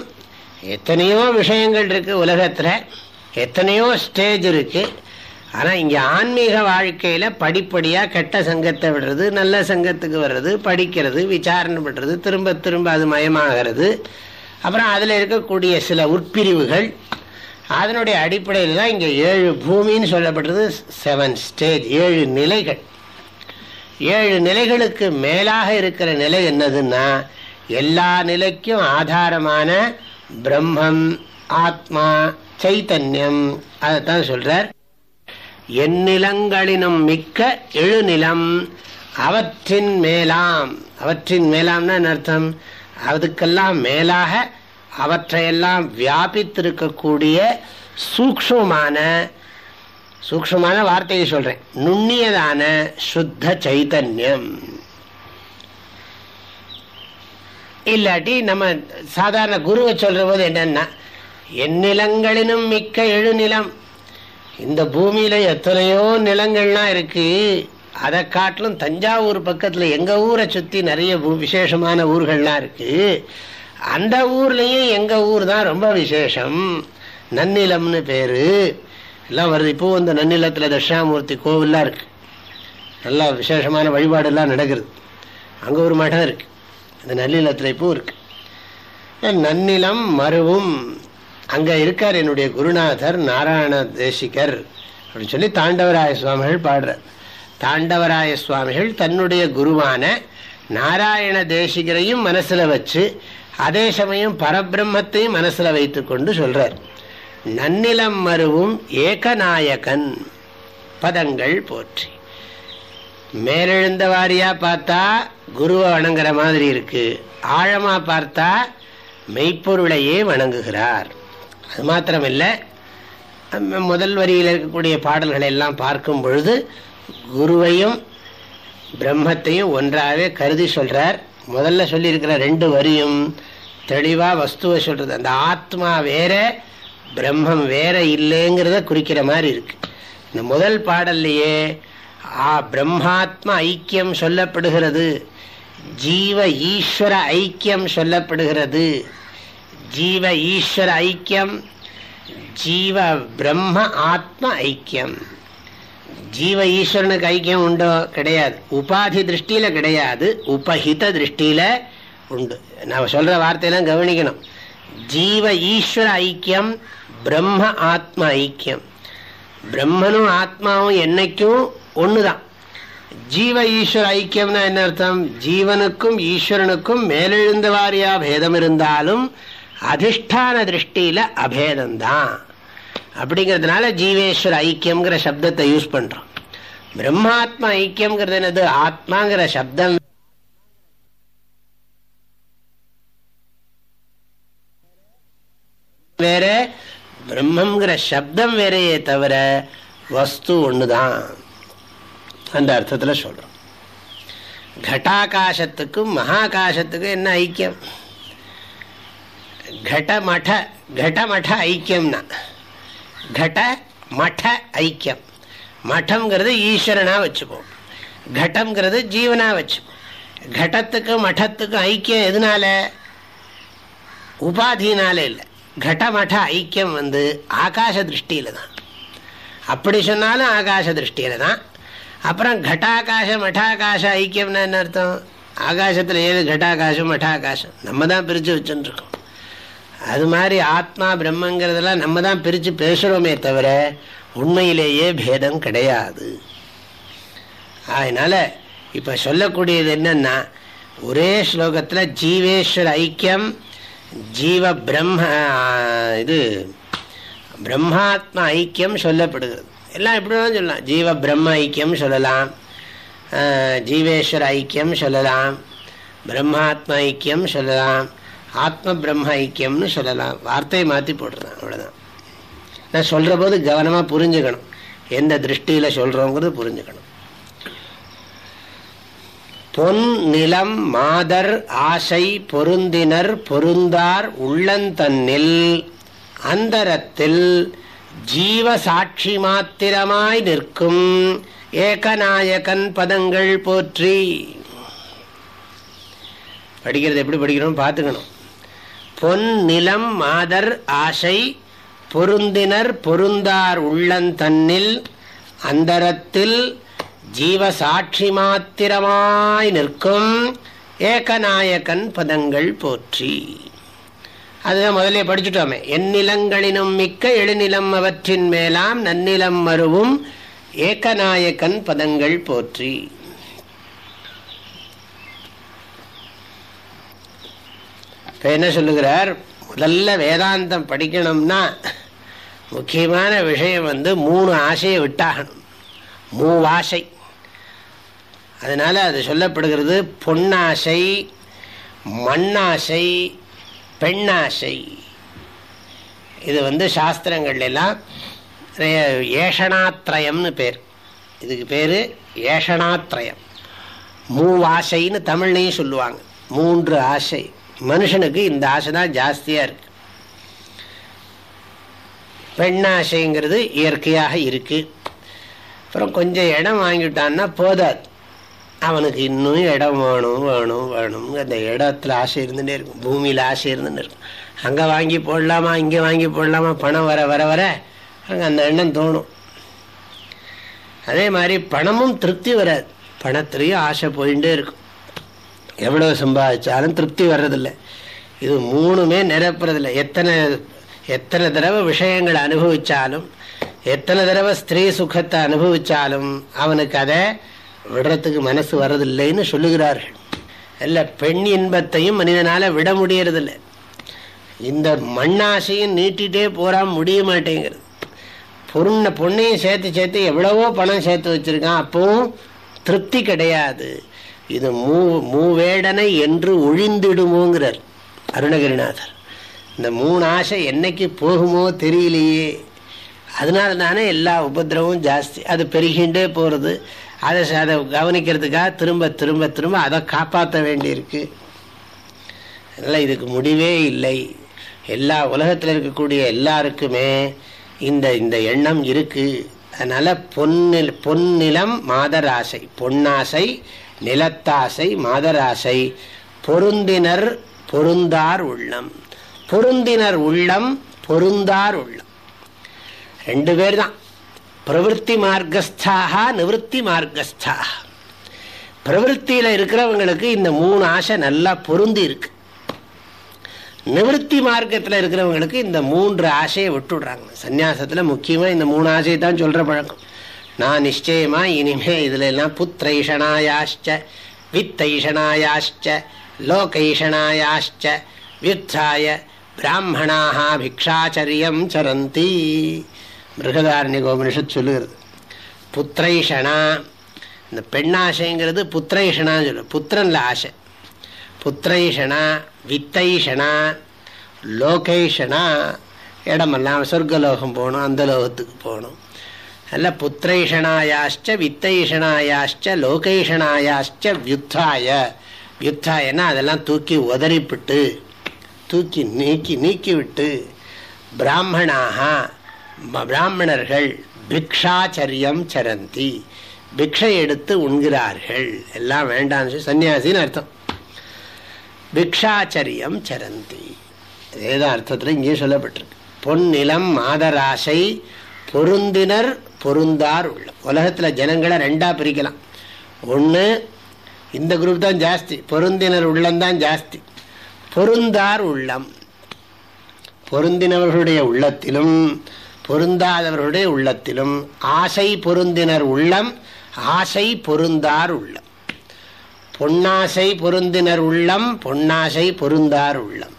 A: எத்தனையோ விஷயங்கள் இருக்கு உலகத்தில் எத்தனையோ ஸ்டேஜ் இருக்கு ஆனால் இங்கே ஆன்மீக வாழ்க்கையில் படிப்படியாக கெட்ட சங்கத்தை விடுறது நல்ல சங்கத்துக்கு வர்றது படிக்கிறது விசாரணை பண்ணுறது திரும்ப திரும்ப அது மயமாகிறது அப்புறம் அதில் இருக்கக்கூடிய சில உட்பிரிவுகள் அதனுடைய அடிப்படையில் தான் இங்கே ஏழு பூமின்னு சொல்லப்பட்டது செவன் ஸ்டேஜ் ஏழு நிலைகள் ஏழு நிலைகளுக்கு மேலாக இருக்கிற நிலை என்னதுன்னா எல்லா நிலைக்கும் ஆதாரமான பிரம்மம் ஆத்மா சைத்தன்யம் அதைத்தான் சொல்றார் எண்ணிலங்களினும் மிக்க எழுநிலம் அவற்றின் மேலாம் அவற்றின் மேலாம்னா அர்த்தம் அதுக்கெல்லாம் மேலாக அவற்றையெல்லாம் வியாபித்திருக்கக்கூடிய சூக்ஷமான சூக்ஷமான வார்த்தையை சொல்கிறேன் நுண்ணியதான சுத்த சைதன்யம் இல்லாட்டி நம்ம சாதாரண குருவை சொல்ற போது என்னென்னா எந்நிலங்களினும் மிக்க எழுநிலம் இந்த பூமியில் எத்தனையோ நிலங்கள்லாம் இருக்குது அதை காட்டிலும் தஞ்சாவூர் பக்கத்தில் எங்கள் ஊரை சுற்றி நிறைய விசேஷமான ஊர்கள்லாம் இருக்குது அந்த ஊர்லேயும் எங்கள் ஊர் தான் ரொம்ப விசேஷம் நன்னிலம்னு பேர் எல்லாம் வருது இப்போ இந்த நன்னிலத்தில் தட்சிணாமூர்த்தி கோவில்லாம் இருக்குது நல்லா விசேஷமான வழிபாடெல்லாம் நடக்கிறது அங்கே ஒரு மடம் இருக்குது அந்த நன்னிலத்தில் இப்போ இருக்குது நன்னிலம் மருவும் அங்கே இருக்கார் என்னுடைய குருநாதர் நாராயண தேசிகர் அப்படின்னு சொல்லி தாண்டவராய சுவாமிகள் பாடுறார் தாண்டவராய சுவாமிகள் தன்னுடைய குருவான நாராயண தேசிகரையும் மனசில் வச்சு அதே சமயம் பரபிரம்மத்தையும் மனசில் வைத்துக்கொண்டு சொல்றார் நன்னிலம் மருவும் ஏகநாயகன் பதங்கள் போற்றி மேலெழுந்த வாரியா பார்த்தா குருவை வணங்குற மாதிரி இருக்கு ஆழமா பார்த்தா மெய்ப்பொருளையே வணங்குகிறார் அது இல்லை முதல் வரியில் இருக்கக்கூடிய பாடல்களை எல்லாம் பார்க்கும் பொழுது குருவையும் பிரம்மத்தையும் ஒன்றாகவே கருதி சொல்றார் முதல்ல சொல்லியிருக்கிற ரெண்டு வரியும் தெளிவாக வஸ்துவை சொல்கிறது அந்த ஆத்மா வேற பிரம்மம் வேற இல்லைங்கிறத குறிக்கிற மாதிரி இருக்கு இந்த முதல் பாடல்லையே ஆ பிரம்மாத்மா ஐக்கியம் சொல்லப்படுகிறது ஜீவ ஈஸ்வர ஐக்கியம் சொல்லப்படுகிறது ஜீவ ஈஸ்வர ஐக்கியம் ஜீவ பிரம்ம ஆத்ம ஐக்கியம் ஜீவ ஈஸ்வரனுக்கு ஐக்கியம் உண்டோ கிடையாது உபாதி திருஷ்டியில கிடையாது உபஹித திருஷ்டியில உண்டு நான் சொல்ற வார்த்தையெல்லாம் கவனிக்கணும் ஜீவ ஈஸ்வர ஐக்கியம் பிரம்ம ஆத்ம ஐக்கியம் பிரம்மனும் ஆத்மாவும் என்னைக்கும் ஒண்ணுதான் ஜீவ ஈஸ்வர ஐக்கியம்னா என்ன அர்த்தம் ஜீவனுக்கும் ஈஸ்வரனுக்கும் மேலெழுந்த வாரியா பேதம் இருந்தாலும் அதிஷ்டான திருஷ்டியில அபேதம்தான் அப்படிங்கிறதுனால ஜீவேஸ்வர ஐக்கியம்ங்கிற சப்தத்தை யூஸ் பண்றோம் பிரம்மாத்மா ஐக்கியம்ங்கிறது என்னது ஆத்மாங்கிற சப்தம் வேற பிரம்மங்கிற சப்தம் வேறையே தவிர வஸ்து ஒண்ணுதான் அந்த அர்த்தத்துல சொல்றோம் கட்டாகாசத்துக்கும் மகாகாசத்துக்கும் என்ன ஐக்கியம் கடமட கடமட ஐக்கியம்னா கட மட ஐக்கியம் மட்டம்ங்கிறது ஈஸ்வரனாக வச்சுப்போம் கட்டம்ங்கிறது ஜீவனாக வச்சுப்போம் கட்டத்துக்கும் மட்டத்துக்கும் ஐக்கியம் எதனால உபாதினால இல்லை மட ஐக்கியம் வந்து ஆகாச திருஷ்டியில தான் அப்படி சொன்னாலும் ஆகாச திருஷ்டியில தான் அப்புறம் கட்டாகாச மட்டாகாச ஐக்கியம்னா என்ன அர்த்தம் ஆகாசத்தில் ஏது கட்டாகாசம் மட்டாகாசம் நம்ம தான் பிரித்து வச்சுருக்கோம் அது மாதிரி ஆத்மா பிரம்மங்கிறதெல்லாம் நம்ம தான் பிரித்து பேசுகிறோமே தவிர உண்மையிலேயே பேதம் கிடையாது அதனால் இப்போ சொல்லக்கூடியது என்னென்னா ஒரே ஸ்லோகத்தில் ஜீவேஸ்வர ஐக்கியம் ஜீவ பிரம்ம இது பிரம்மாத்மா ஐக்கியம் சொல்லப்படுகிறது எல்லாம் எப்படி தான் சொல்லலாம் ஜீவ பிரம்ம ஐக்கியம் சொல்லலாம் ஜீவேஸ்வர ஐக்கியம் சொல்லலாம் பிரம்மாத்மா ஐக்கியம் சொல்லலாம் ஆத்ம பிரம்ம ஐக்கியம்னு சொல்லலாம் வார்த்தையை மாற்றி போட்டுருந்தான் அவ்வளோதான் நான் சொல்கிற போது கவனமாக புரிஞ்சுக்கணும் எந்த திருஷ்டியில் சொல்கிறோங்கிறது புரிஞ்சுக்கணும் பொன் நிலம் மாதர் ஆசை பொருந்தினர் பொருந்தார் உள்ளந்தன்னில் அந்தரத்தில் ஜீவ சாட்சி மாத்திரமாய் நிற்கும் ஏகநாயகன் பதங்கள் போற்றி படிக்கிறது எப்படி படிக்கிறோம் பார்த்துக்கணும் பொன் நிலம் மாதர் ஆசை பொருந்தினர் பொருந்தார் உள்ளந்தன்னில் அந்தரத்தில் ஜீவசாட்சி மாத்திரமாய் நிற்கும் ஏகநாயகன் பதங்கள் போற்றி அதுதான் முதலே படிச்சுட்டோமே எந்நிலங்களினும் மிக்க எழுநிலம் அவற்றின் மேலாம் நன்னிலம் மருவும் ஏகநாயகன் பதங்கள் போற்றி என்ன சொல்லுகிறார் முதல்ல வேதாந்தம் படிக்கணும்னா முக்கியமான விஷயம் வந்து மூணு ஆசையை விட்டாகணும் மூவாசை அதனால் அது சொல்லப்படுகிறது பொன்னாசை மண்ணாசை பெண்ணாசை இது வந்து சாஸ்திரங்கள்லாம் ஏஷணாத்திரயம்னு பேர் இதுக்கு பேர் ஏஷணாத்திரயம் மூவாசைன்னு தமிழ்லையும் சொல்லுவாங்க மூன்று ஆசை மனுஷனுக்கு இந்த ஆசை தான் ஜாஸ்தியாக பெண் பெண்ணாசைங்கிறது இயற்கையாக இருக்குது அப்புறம் கொஞ்சம் இடம் வாங்கிட்டான்னா போதாது அவனுக்கு இன்னும் இடம் வேணும் வேணும் வேணும் அந்த இடத்துல ஆசை இருந்துகிட்டே இருக்கும் பூமியில் ஆசை இருந்துகிட்டு இருக்கும் அங்கே வாங்கி போடலாமா இங்கே வாங்கி போடலாமா பணம் வர வர வர அவனுக்கு அந்த எண்ணம் தோணும் அதே மாதிரி பணமும் திருப்தி வராது பணத்திலையும் ஆசை போயிட்டே இருக்கும் எவ்வளோ சம்பாதிச்சாலும் திருப்தி வர்றதில்லை இது மூணுமே நிரப்புறதில்லை எத்தனை எத்தனை தடவை விஷயங்களை அனுபவித்தாலும் எத்தனை தடவை ஸ்திரீ சுகத்தை அனுபவித்தாலும் அவனுக்கு அதை விடுறதுக்கு மனசு வர்றதில்லைன்னு சொல்லுகிறார்கள் இல்லை பெண் இன்பத்தையும் மனிதனால் விட முடியறதில்லை இந்த மண்ணாசையும் நீட்டிகிட்டே போகிறான் முடிய மாட்டேங்கிறது பொண்ணை பொண்ணையும் சேர்த்து சேர்த்து எவ்வளவோ பணம் சேர்த்து வச்சுருக்கான் அப்போவும் திருப்தி கிடையாது இது மூ மூவேடனை என்று ஒழிந்திடுமோங்கிறார் அருணகிரிநாதர் இந்த மூணு ஆசை என்னைக்கு போகுமோ தெரியலையே அதனால தானே எல்லா உபதிரவும் ஜாஸ்தி அது பெருகின்றே போகிறது அதை அதை கவனிக்கிறதுக்காக திரும்ப திரும்ப திரும்ப அதை காப்பாற்ற வேண்டியிருக்கு அதனால் இதுக்கு முடிவே இல்லை எல்லா உலகத்தில் இருக்கக்கூடிய எல்லாருக்குமே இந்த இந்த எண்ணம் இருக்குது அதனால் பொன்னில் பொன்னிலம் மாதராசை பொன்னாசை நிலத்தாசை மாதராசை பொருந்தினர் பொருந்தார் உள்ளம் பொருந்தினர் உள்ளம் பொருந்தார் உள்ளம் ரெண்டு பேர் தான் பிரவருத்தி மார்க்கஸ்தாக நிவத்தி மார்க்கஸ்தாக பிரவருத்தியில் இருக்கிறவங்களுக்கு இந்த மூணு ஆசை நல்லா பொருந்தி இருக்கு நிவர்த்தி மார்க்கத்தில் இருக்கிறவங்களுக்கு இந்த மூன்று ஆசையை விட்டுடுறாங்க சன்னியாசத்தில் முக்கியமாக இந்த மூணு ஆசையை தான் சொல்கிற பழக்கம் நான் நிச்சயமாக இனிமே இதில் எல்லாம் புத்திரைஷனாயாச்ச வித்தைஷனாயாச்ச லோகைஷனாயாச்ச வியுத்தாய பிராமணாக பிக்ஷாச்சரியம் சரந்தி மிருகதாரணி கோபனிஷத் சொல்லுகிறது புத்திரைஷனா இந்த பெண்ணாசைங்கிறது புத்திரைஷனான்னு சொல்லு புத்திரன்ல ஆசை புத்திரைஷனா வித்தைஷனா லோகேஷனா இடமெல்லாம் சொர்க்கலோகம் போகணும் அந்த லோகத்துக்கு போகணும் அல்ல புத்திரைஷனாயாச்ச வித்தைஷனாயாச்ச லோகேஷனாயாச்ச வியுத்தாய வியுத்தாயன்னா அதெல்லாம் தூக்கி உதறிப்பிட்டு தூக்கி நீக்கி நீக்கிவிட்டு பிராமணாக பிராமணர்கள் பிக்ஷாச்சரியம் சரந்தி பிக்ஷை எடுத்து உண்கிறார்கள் எல்லாம் வேண்டாம்னு சன்னியாசின்னு அர்த்தம் பிக்ஷாச்சரியம் சரந்தி ஏதோ அர்த்தத்தில் இங்கே சொல்லப்பட்டிருக்கு பொன்னிலம் மாதராசை பொருந்தினர் பொருந்தார் உள்ள உலகத்தில் ஜனங்களை ரெண்டாக பிரிக்கலாம் ஒன்று இந்த குரூப் தான் ஜாஸ்தி பொருந்தினர் உள்ளம்தான் ஜாஸ்தி பொருந்தார் உள்ளம் பொருந்தினவர்களுடைய உள்ளத்திலும் பொருந்தாதவர்களுடைய உள்ளத்திலும் ஆசை பொருந்தினர் உள்ளம் ஆசை பொருந்தார் உள்ளம் பொன்னாசை பொருந்தினர் உள்ளம் பொன்னாசை பொருந்தார் உள்ளம்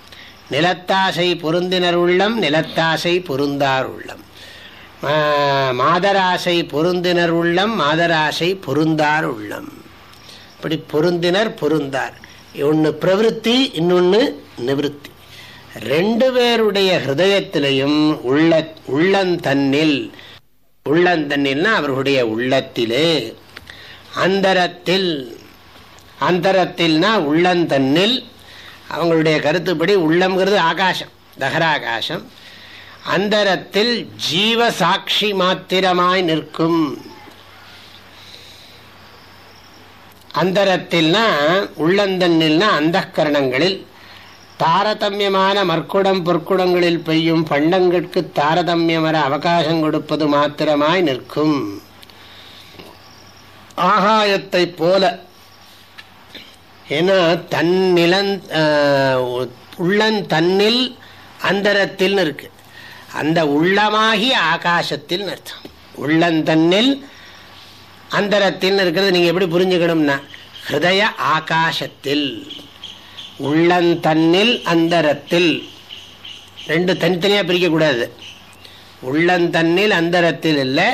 A: நிலத்தாசை பொருந்தினர் உள்ளம் நிலத்தாசை பொருந்தார் உள்ளம் மாதராசை பொருந்தினர் உள்ளம் மாதராசை பொருந்தார் உள்ளம் இப்படி பொருந்தினர் பொருந்தார் ஒன்று பிரவருத்தி இன்னொன்று நிவத்தி ரெண்டு பேருடைய ஹிருதயத்திலையும் உள்ள உள்ளந்தன்னில் உள்ளந்தன்னில்னா அவர்களுடைய உள்ளத்திலே அந்தரத்தில் அந்தரத்தில்னா உள்ளந்தன்னில் அவங்களுடைய கருத்துப்படி உள்ளம்ங்கிறது ஆகாசம் தகராகாசம் அந்தரத்தில் ஜீவ சாட்சி மாத்திரமாய் நிற்கும் அந்தரத்தில்னா உள்ளந்தன்னில்னா அந்த கரணங்களில் தாரதமியமான மற்குடம் பொற்குடங்களில் பெய்யும் பண்டங்களுக்கு தாரதமியமர அவகாசம் கொடுப்பது மாத்திரமாய் நிற்கும் ஆகாயத்தை போல ஏன்னா தன்னிலம் உள்ளன் தன்னில் அந்தரத்தில்னு இருக்கு அந்த உள்ளமாகி ஆகாசத்தில் அர்த்தம் தன்னில் அந்தரத்தில் இருக்கிறது நீங்கள் எப்படி புரிஞ்சுக்கணும்னா ஹிருதய ஆகாசத்தில் உள்ளன் தன்னில் அந்தரத்தில் ரெண்டு தனித்தனியாக பிரிக்கக்கூடாது உள்ளந்தன்னில் அந்தரத்தில் இல்லை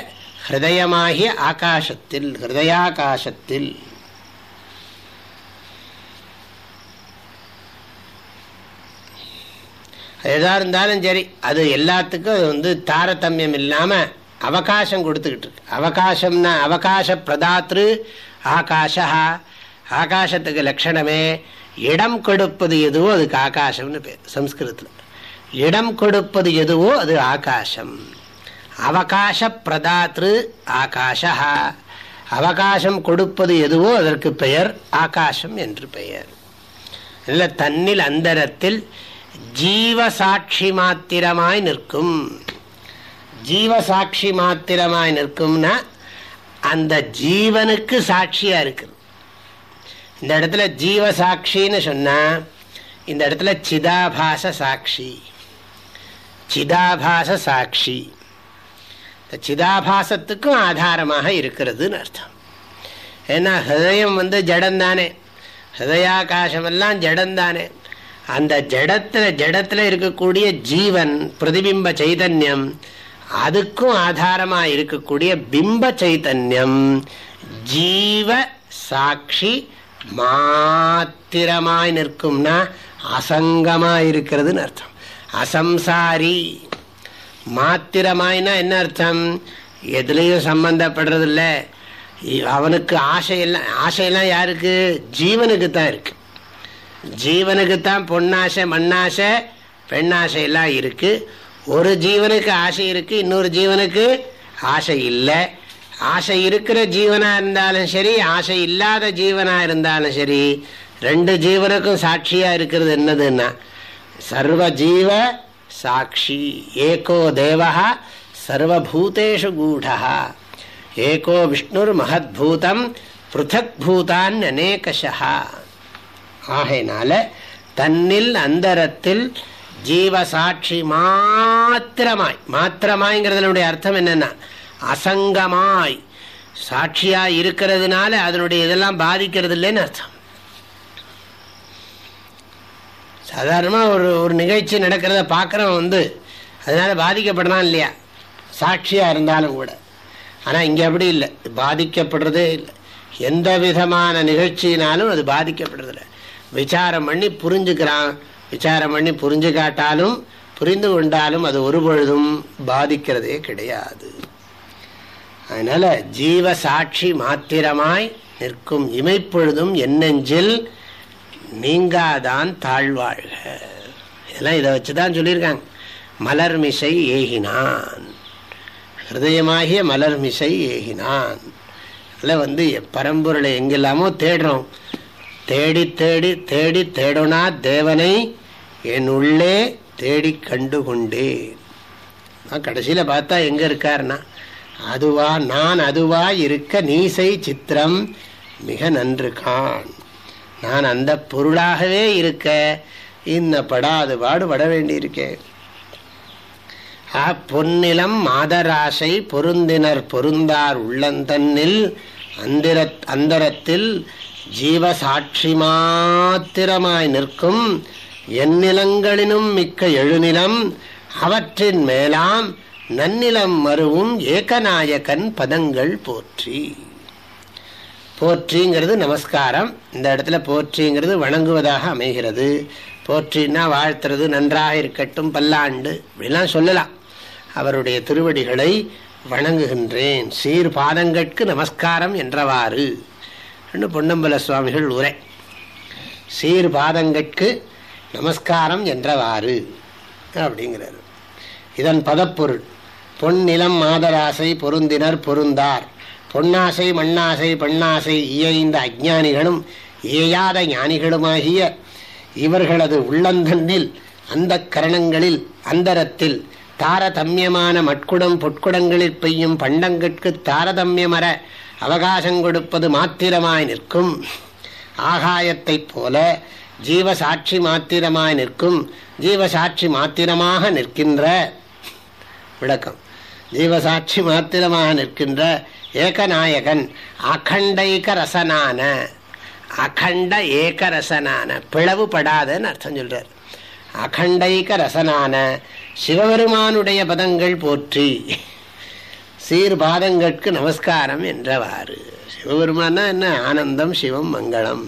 A: ஹிருதயமாகிய ஆகாசத்தில் ஹிருதயாகாசத்தில் எதாக இருந்தாலும் சரி அது எல்லாத்துக்கும் அது வந்து தாரதமியம் இல்லாமல் அவகாசம் கொடுத்துக்கிட்டு இருக்கு அவகாசம்னா அவகாச பிரதாத்ரு ஆகாஷா ஆகாசத்துக்கு லட்சணமே இடம் கொடுப்பது எதுவோ அதுக்கு ஆகாசம்னு பேர் சம்ஸ்கிருதத்தில் இடம் கொடுப்பது எதுவோ அது ஆகாசம் அவகாச பிரதாத்ரு ஆகாஷா அவகாசம் கொடுப்பது எதுவோ அதற்கு பெயர் ஆகாசம் என்று பெயர் இல்லை தன்னில் அந்தரத்தில் ஜீவசாட்சி மாத்திரமாய் நிற்கும் ஜீவசாட்சி மாத்திரமாய் நிற்கும்னா அந்த ஜீவனுக்கு சாட்சியா இருக்குது இந்த இடத்துல ஜீவசாட்சின்னு சொன்னா இந்த இடத்துல சிதாபாச சாட்சி சிதாபாச சாட்சி சிதாபாசத்துக்கும் ஆதாரமாக இருக்கிறதுன்னு அர்த்தம் ஏன்னா ஹதயம் வந்து ஜடந்தானே தானே ஹதயாகாசமெல்லாம் ஜடந்தானே அந்த ஜடத்தில் ஜடத்தில் இருக்கக்கூடிய ஜீவன் பிரதிபிம்ப சைதன்யம் அதுக்கும் ஆதாரமாக இருக்கக்கூடிய பிம்ப சைதன்யம் ஜீவ சாட்சி மாத்திரமாய் நிற்கும்னா அசங்கமாக இருக்கிறதுன்னு அர்த்தம் அசம்சாரி மாத்திரமாயினா என்ன அர்த்தம் எதுலேயும் இல்லை அவனுக்கு ஆசையெல்லாம் ஆசையெல்லாம் யாருக்கு ஜீவனுக்கு தான் இருக்குது ஜீவனுக்கு தான் பொன்னாசை மண்ணாசை பெண்ணாசை எல்லாம் இருக்கு ஒரு ஜீவனுக்கு ஆசை இருக்கு இன்னொரு ஜீவனுக்கு ஆசை இல்லை ஆசை இருக்கிற ஜீவனா இருந்தாலும் சரி ஆசை இல்லாத ஜீவனா இருந்தாலும் சரி ரெண்டு ஜீவனுக்கும் சாட்சியா இருக்கிறது என்னதுன்னா சர்வ ஜீவ சாட்சி ஏகோ தேவா சர்வபூதேஷு கூடா ஏகோ விஷ்ணுர் பூதம் பிருத்தக் பூதான் அநேகஷா ஆகையினால தன்னில் அந்தரத்தில் ஜீவசாட்சி மாத்திரமாய் மாத்திரமாய்ங்கிறதுனுடைய அர்த்தம் என்னன்னா அசங்கமாய் சாட்சியாய் இருக்கிறதுனால அதனுடைய இதெல்லாம் பாதிக்கிறது இல்லைன்னு அர்த்தம் சாதாரணமாக ஒரு ஒரு நிகழ்ச்சி நடக்கிறத பார்க்குறவன் வந்து அதனால் பாதிக்கப்படலாம் இல்லையா சாட்சியாக இருந்தாலும் கூட ஆனால் இங்கே அப்படி இல்லை பாதிக்கப்படுறதே இல்லை எந்த விதமான நிகழ்ச்சினாலும் அது பாதிக்கப்படுறதில்லை விசாரம் பண்ணி புரிஞ்சுக்கிறான் விசாரம் பண்ணி புரிஞ்சு காட்டாலும் புரிந்து கொண்டாலும் அது ஒருபொழுதும் பாதிக்கிறதே கிடையாது அதனால ஜீவ சாட்சி மாத்திரமாய் நிற்கும் இமைப்பொழுதும் என்னெஞ்சில் நீங்காதான் தாழ்வாழ்க இதெல்லாம் இதை வச்சுதான் சொல்லியிருக்காங்க மலர்மிசை ஏகினான் ஹிருதயமாகிய மலர்மிசை ஏகினான் அதில் வந்து பரம்பொருளை எங்கெல்லாமோ தேடுறோம் தேடி தேடி தேடி தேடுனா தேவனை என் உள்ளே தேடி கண்டு கொண்டே நான் கடைசியில் பார்த்தா எங்கே இருக்காருன்னா அதுவா நான் அதுவா இருக்க நீசை சித்திரம் மிக நன்று கான் நான் அந்த பொருளாகவே இருக்க இன்ன படாது பட வேண்டியிருக்கேன் ஆ பொன்னிலம் மாதராசை பொருந்தினர் பொருந்தார் உள்ளந்தன்னில் அந்திர அந்தரத்தில் ஜீவசாட்சி மாத்திரமாய் நிற்கும் எந்நிலங்களினும் மிக்க எழுநிலம் அவற்றின் மேலாம் நன்னிலம் மருவும் ஏகநாயகன் பதங்கள் போற்றி போற்றிங்கிறது நமஸ்காரம் இந்த இடத்துல போற்றிங்கிறது வணங்குவதாக அமைகிறது போற்றின்னா வாழ்த்துறது நன்றாக இருக்கட்டும் பல்லாண்டு இப்படிலாம் சொல்லலாம் அவருடைய திருவடிகளை வணங்குகின்றேன் சீர் பாதங்கட்கு நமஸ்காரம் என்றவாறு பொன்னம்பல சுவாமிகள் உரை சீர் பாதங்கட்கு நமஸ்காரம் என்றவாறு அப்படிங்கிறார் இதன் பதப்பொருள் பொன்னிலம் மாதராசை பொருந்தினர் பொருந்தார் பொன்னாசை மண்ணாசை பெண்ணாசை இயைந்த அஜானிகளும் இயையாத ஞானிகளுமாகிய இவர்களது உள்ளந்தனில் அந்த கரணங்களில் அந்தரத்தில் தாரதமியமான மட்குடம் பொட்குடங்களில் பெய்யும் பண்டங்கட்கு தாரதமியமர அவகாசம் கொடுப்பது மாத்திரமாய் நிற்கும் ஆகாயத்தைப் போல ஜீவசாட்சி மாத்திரமாய் நிற்கும் ஜீவசாட்சி மாத்திரமாக நிற்கின்ற விளக்கம் ஜீவசாட்சி மாத்திரமாக நிற்கின்ற ஏகநாயகன் அகண்டைக ரசனான அகண்ட ஏகரசனான பிளவுபடாதன்னு அர்த்தம் சொல்றார் அகண்டைக ரசனான சிவபெருமானுடைய பதங்கள் போற்றி சீர்பாதங்கட்கு நமஸ்காரம் என்றவாறு சிவபெருமானா என்ன ஆனந்தம் சிவம் மங்களம்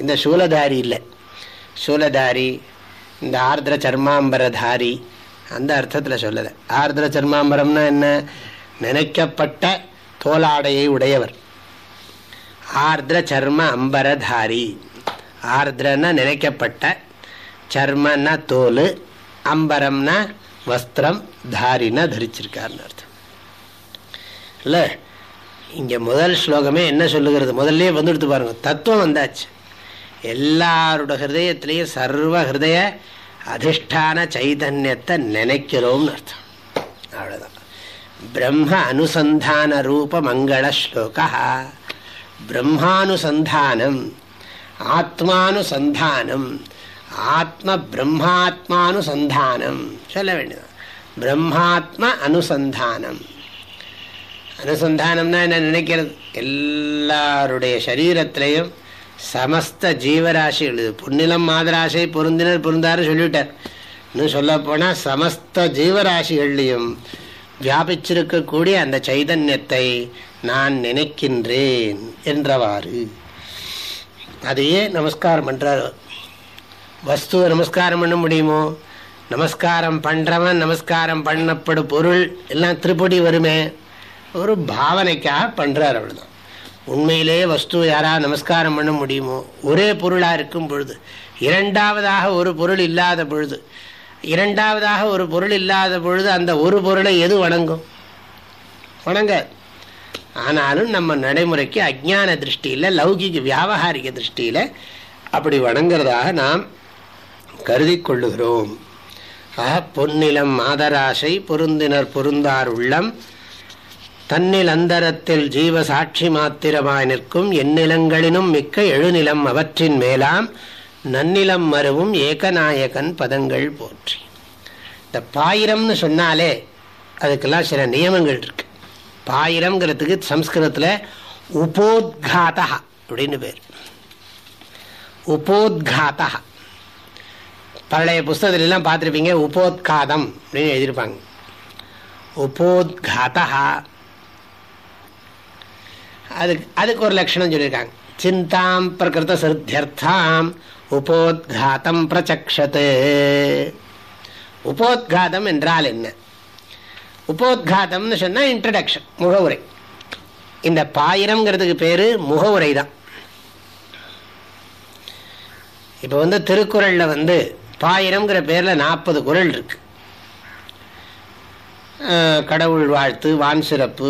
A: இந்த சூலதாரி இல்லை சூலதாரி இந்த ஆர்திர சர்மாம்பரதாரி அந்த அர்த்தத்தில் சொல்லலை ஆர்திர சர்மாம்பரம்னா என்ன நினைக்கப்பட்ட தோலாடையை உடையவர் ஆர்திர சர்ம அம்பரதாரி ஆர்திரன்னா நினைக்கப்பட்ட சர்மன்னா தோல் அம்பரம்னா வஸ்திரம் தாரின்னா தரிச்சிருக்காருன்னு அர்த்தம் இல்லை இங்கே முதல் ஸ்லோகமே என்ன சொல்லுகிறது முதல்லே வந்துடுத்து பாருங்கள் தத்துவம் வந்தாச்சு எல்லாரோட ஹிருதயத்திலையும் சர்வ ஹிருதய அதிஷ்டான சைதன்யத்தை நினைக்கிறோம்னு அர்த்தம் அவ்வளோதான் பிரம்ம அனுசந்தான ரூப மங்கள ஸ்லோகா பிரம்மானுசந்தானம் ஆத்மானுசந்தானம் ஆத்ம பிரம்மாத்மானுசந்தானம் சொல்ல வேண்டியது பிரம்மாத்ம அனுசந்தானம் அனுசந்தானம்னா என்ன நினைக்கிறது எல்லாருடைய சரீரத்திலையும் சமஸ்த ஜீவராசிகள் இது புன்னிலம் மாதராசை பொருந்தினர் பொருந்தாரு சொல்லிவிட்டார் இன்னும் சொல்ல போனால் சமஸ்த ஜீவராசிகள்லையும் வியாபிச்சிருக்கக்கூடிய அந்த சைதன்யத்தை நான் நினைக்கின்றேன் என்றவாறு அதையே நமஸ்காரம் பண்ணுறார் வஸ்துவை நமஸ்காரம் பண்ண முடியுமோ நமஸ்காரம் பண்ணுறவன் நமஸ்காரம் பண்ணப்படும் பொருள் எல்லாம் திருப்படி வருமே ஒரு பாவனைக்காக பண்ணுறார் அவ்வளோதான் உண்மையிலே வஸ்து யாராக நமஸ்காரம் பண்ண முடியுமோ ஒரே பொருளாக இருக்கும் பொழுது இரண்டாவதாக ஒரு பொருள் இல்லாத பொழுது இரண்டாவதாக ஒரு பொருள் இல்லாத பொழுது அந்த ஒரு பொருளை எது வணங்கும் வணங்க ஆனாலும் நம்ம நடைமுறைக்கு அஜான திருஷ்டியில் லௌகிக வியாபகாரிக திருஷ்டியில் அப்படி வணங்குறதாக நாம் கருதி கொள்ளுகிறோம் பொன்னிலம் மாதராசை பொருந்தினர் பொருந்தார் உள்ளம் தன்னில் அந்தரத்தில் ஜீவ சாட்சி மாத்திரமாய் நிற்கும் எந்நிலங்களினும் மிக்க எழுநிலம் அவற்றின் மேலாம் நன்னிலம் மருவும் ஏகநாயகன் பதங்கள் போற்றி இந்த பாயிரம்னு சொன்னாலே அதுக்கெல்லாம் சில நியமங்கள் இருக்கு பாயிரம்ங்கிறதுக்கு சம்ஸ்கிருதத்தில் உபோத்காதா அப்படின்னு பேர் உபோத்காதா பழைய புஸ்தகத்துலலாம் பார்த்துருப்பீங்க உபோத்காதம் அப்படின்னு எழுதியிருப்பாங்க உபோத்காதா அதுக்கு அதுக்கு ஒரு லட்சணம் சொல்லியிருக்காங்க சிந்தாம் பிரகிருத சித்தியர்த்தாம் உபோத்காதம் பிரச்சக்ஷத்து உபோத்காதம் என்றால் என்ன உபோத்காதம்னு சொன்னால் இன்ட்ரடக்ஷன் முகவுரை இந்த பாயிரங்கிறதுக்கு பேர் முகவுரை தான் இப்போ வந்து திருக்குறளில் வந்து பாயிரம்ங்கிற பேரில் நாற்பது குரல் இருக்கு கடவுள் வாழ்த்து வான் சிறப்பு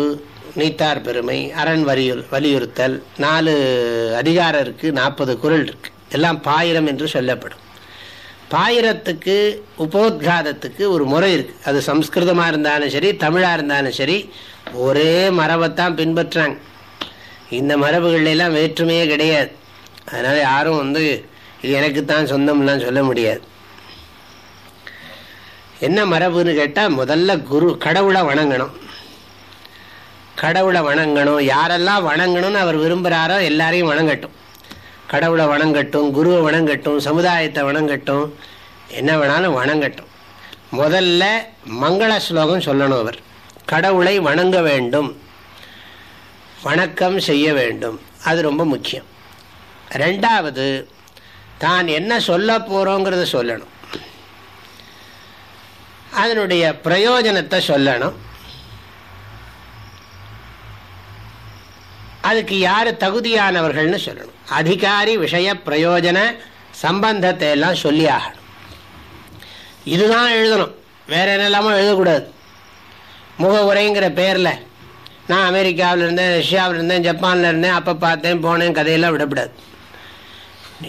A: நீத்தார் பெருமை அரண் வலியுறு வலியுறுத்தல் நாலு அதிகாரம் இருக்குது நாற்பது குரல் இருக்குது எல்லாம் பாயிரம் என்று சொல்லப்படும் பாயிரத்துக்கு உபோத்காதத்துக்கு ஒரு முறை இருக்குது அது சம்ஸ்கிருதமாக இருந்தாலும் சரி தமிழாக இருந்தாலும் சரி ஒரே மரபைத்தான் பின்பற்றாங்க இந்த மரபுகள்லாம் வேற்றுமையே கிடையாது அதனால் யாரும் வந்து இது எனக்குத்தான் சொந்தம்லாம் சொல்ல முடியாது என்ன மரபுன்னு கேட்டால் முதல்ல குரு கடவுளை வணங்கணும் கடவுளை வணங்கணும் யாரெல்லாம் வணங்கணும்னு அவர் விரும்புகிறாரோ எல்லாரையும் வணங்கட்டும் கடவுளை வணங்கட்டும் குருவை வணங்கட்டும் சமுதாயத்தை வணங்கட்டும் என்ன வேணாலும் வணங்கட்டும் முதல்ல மங்கள ஸ்லோகம் சொல்லணும் அவர் கடவுளை வணங்க வேண்டும் வணக்கம் செய்ய வேண்டும் அது ரொம்ப முக்கியம் ரெண்டாவது தான் என்ன சொல்ல போகிறோங்கிறத சொல்லணும் அதனுடைய பிரயோஜனத்தை சொல்லணும் அதுக்கு யார் தகுதியானவர்கள்னு சொல்லணும் அதிகாரி விஷய பிரயோஜன சம்பந்தத்தை எல்லாம் சொல்லி ஆகணும் இதுதான் எழுதணும் வேற இல்லாமல் எழுதக்கூடாது முகவுரைங்கிற பேரில் நான் அமெரிக்காவில் இருந்தேன் ரஷ்யாவில் இருந்தேன் ஜப்பானில் இருந்தேன் அப்போ பார்த்தேன் போனேன் கதையெல்லாம் விடப்படாது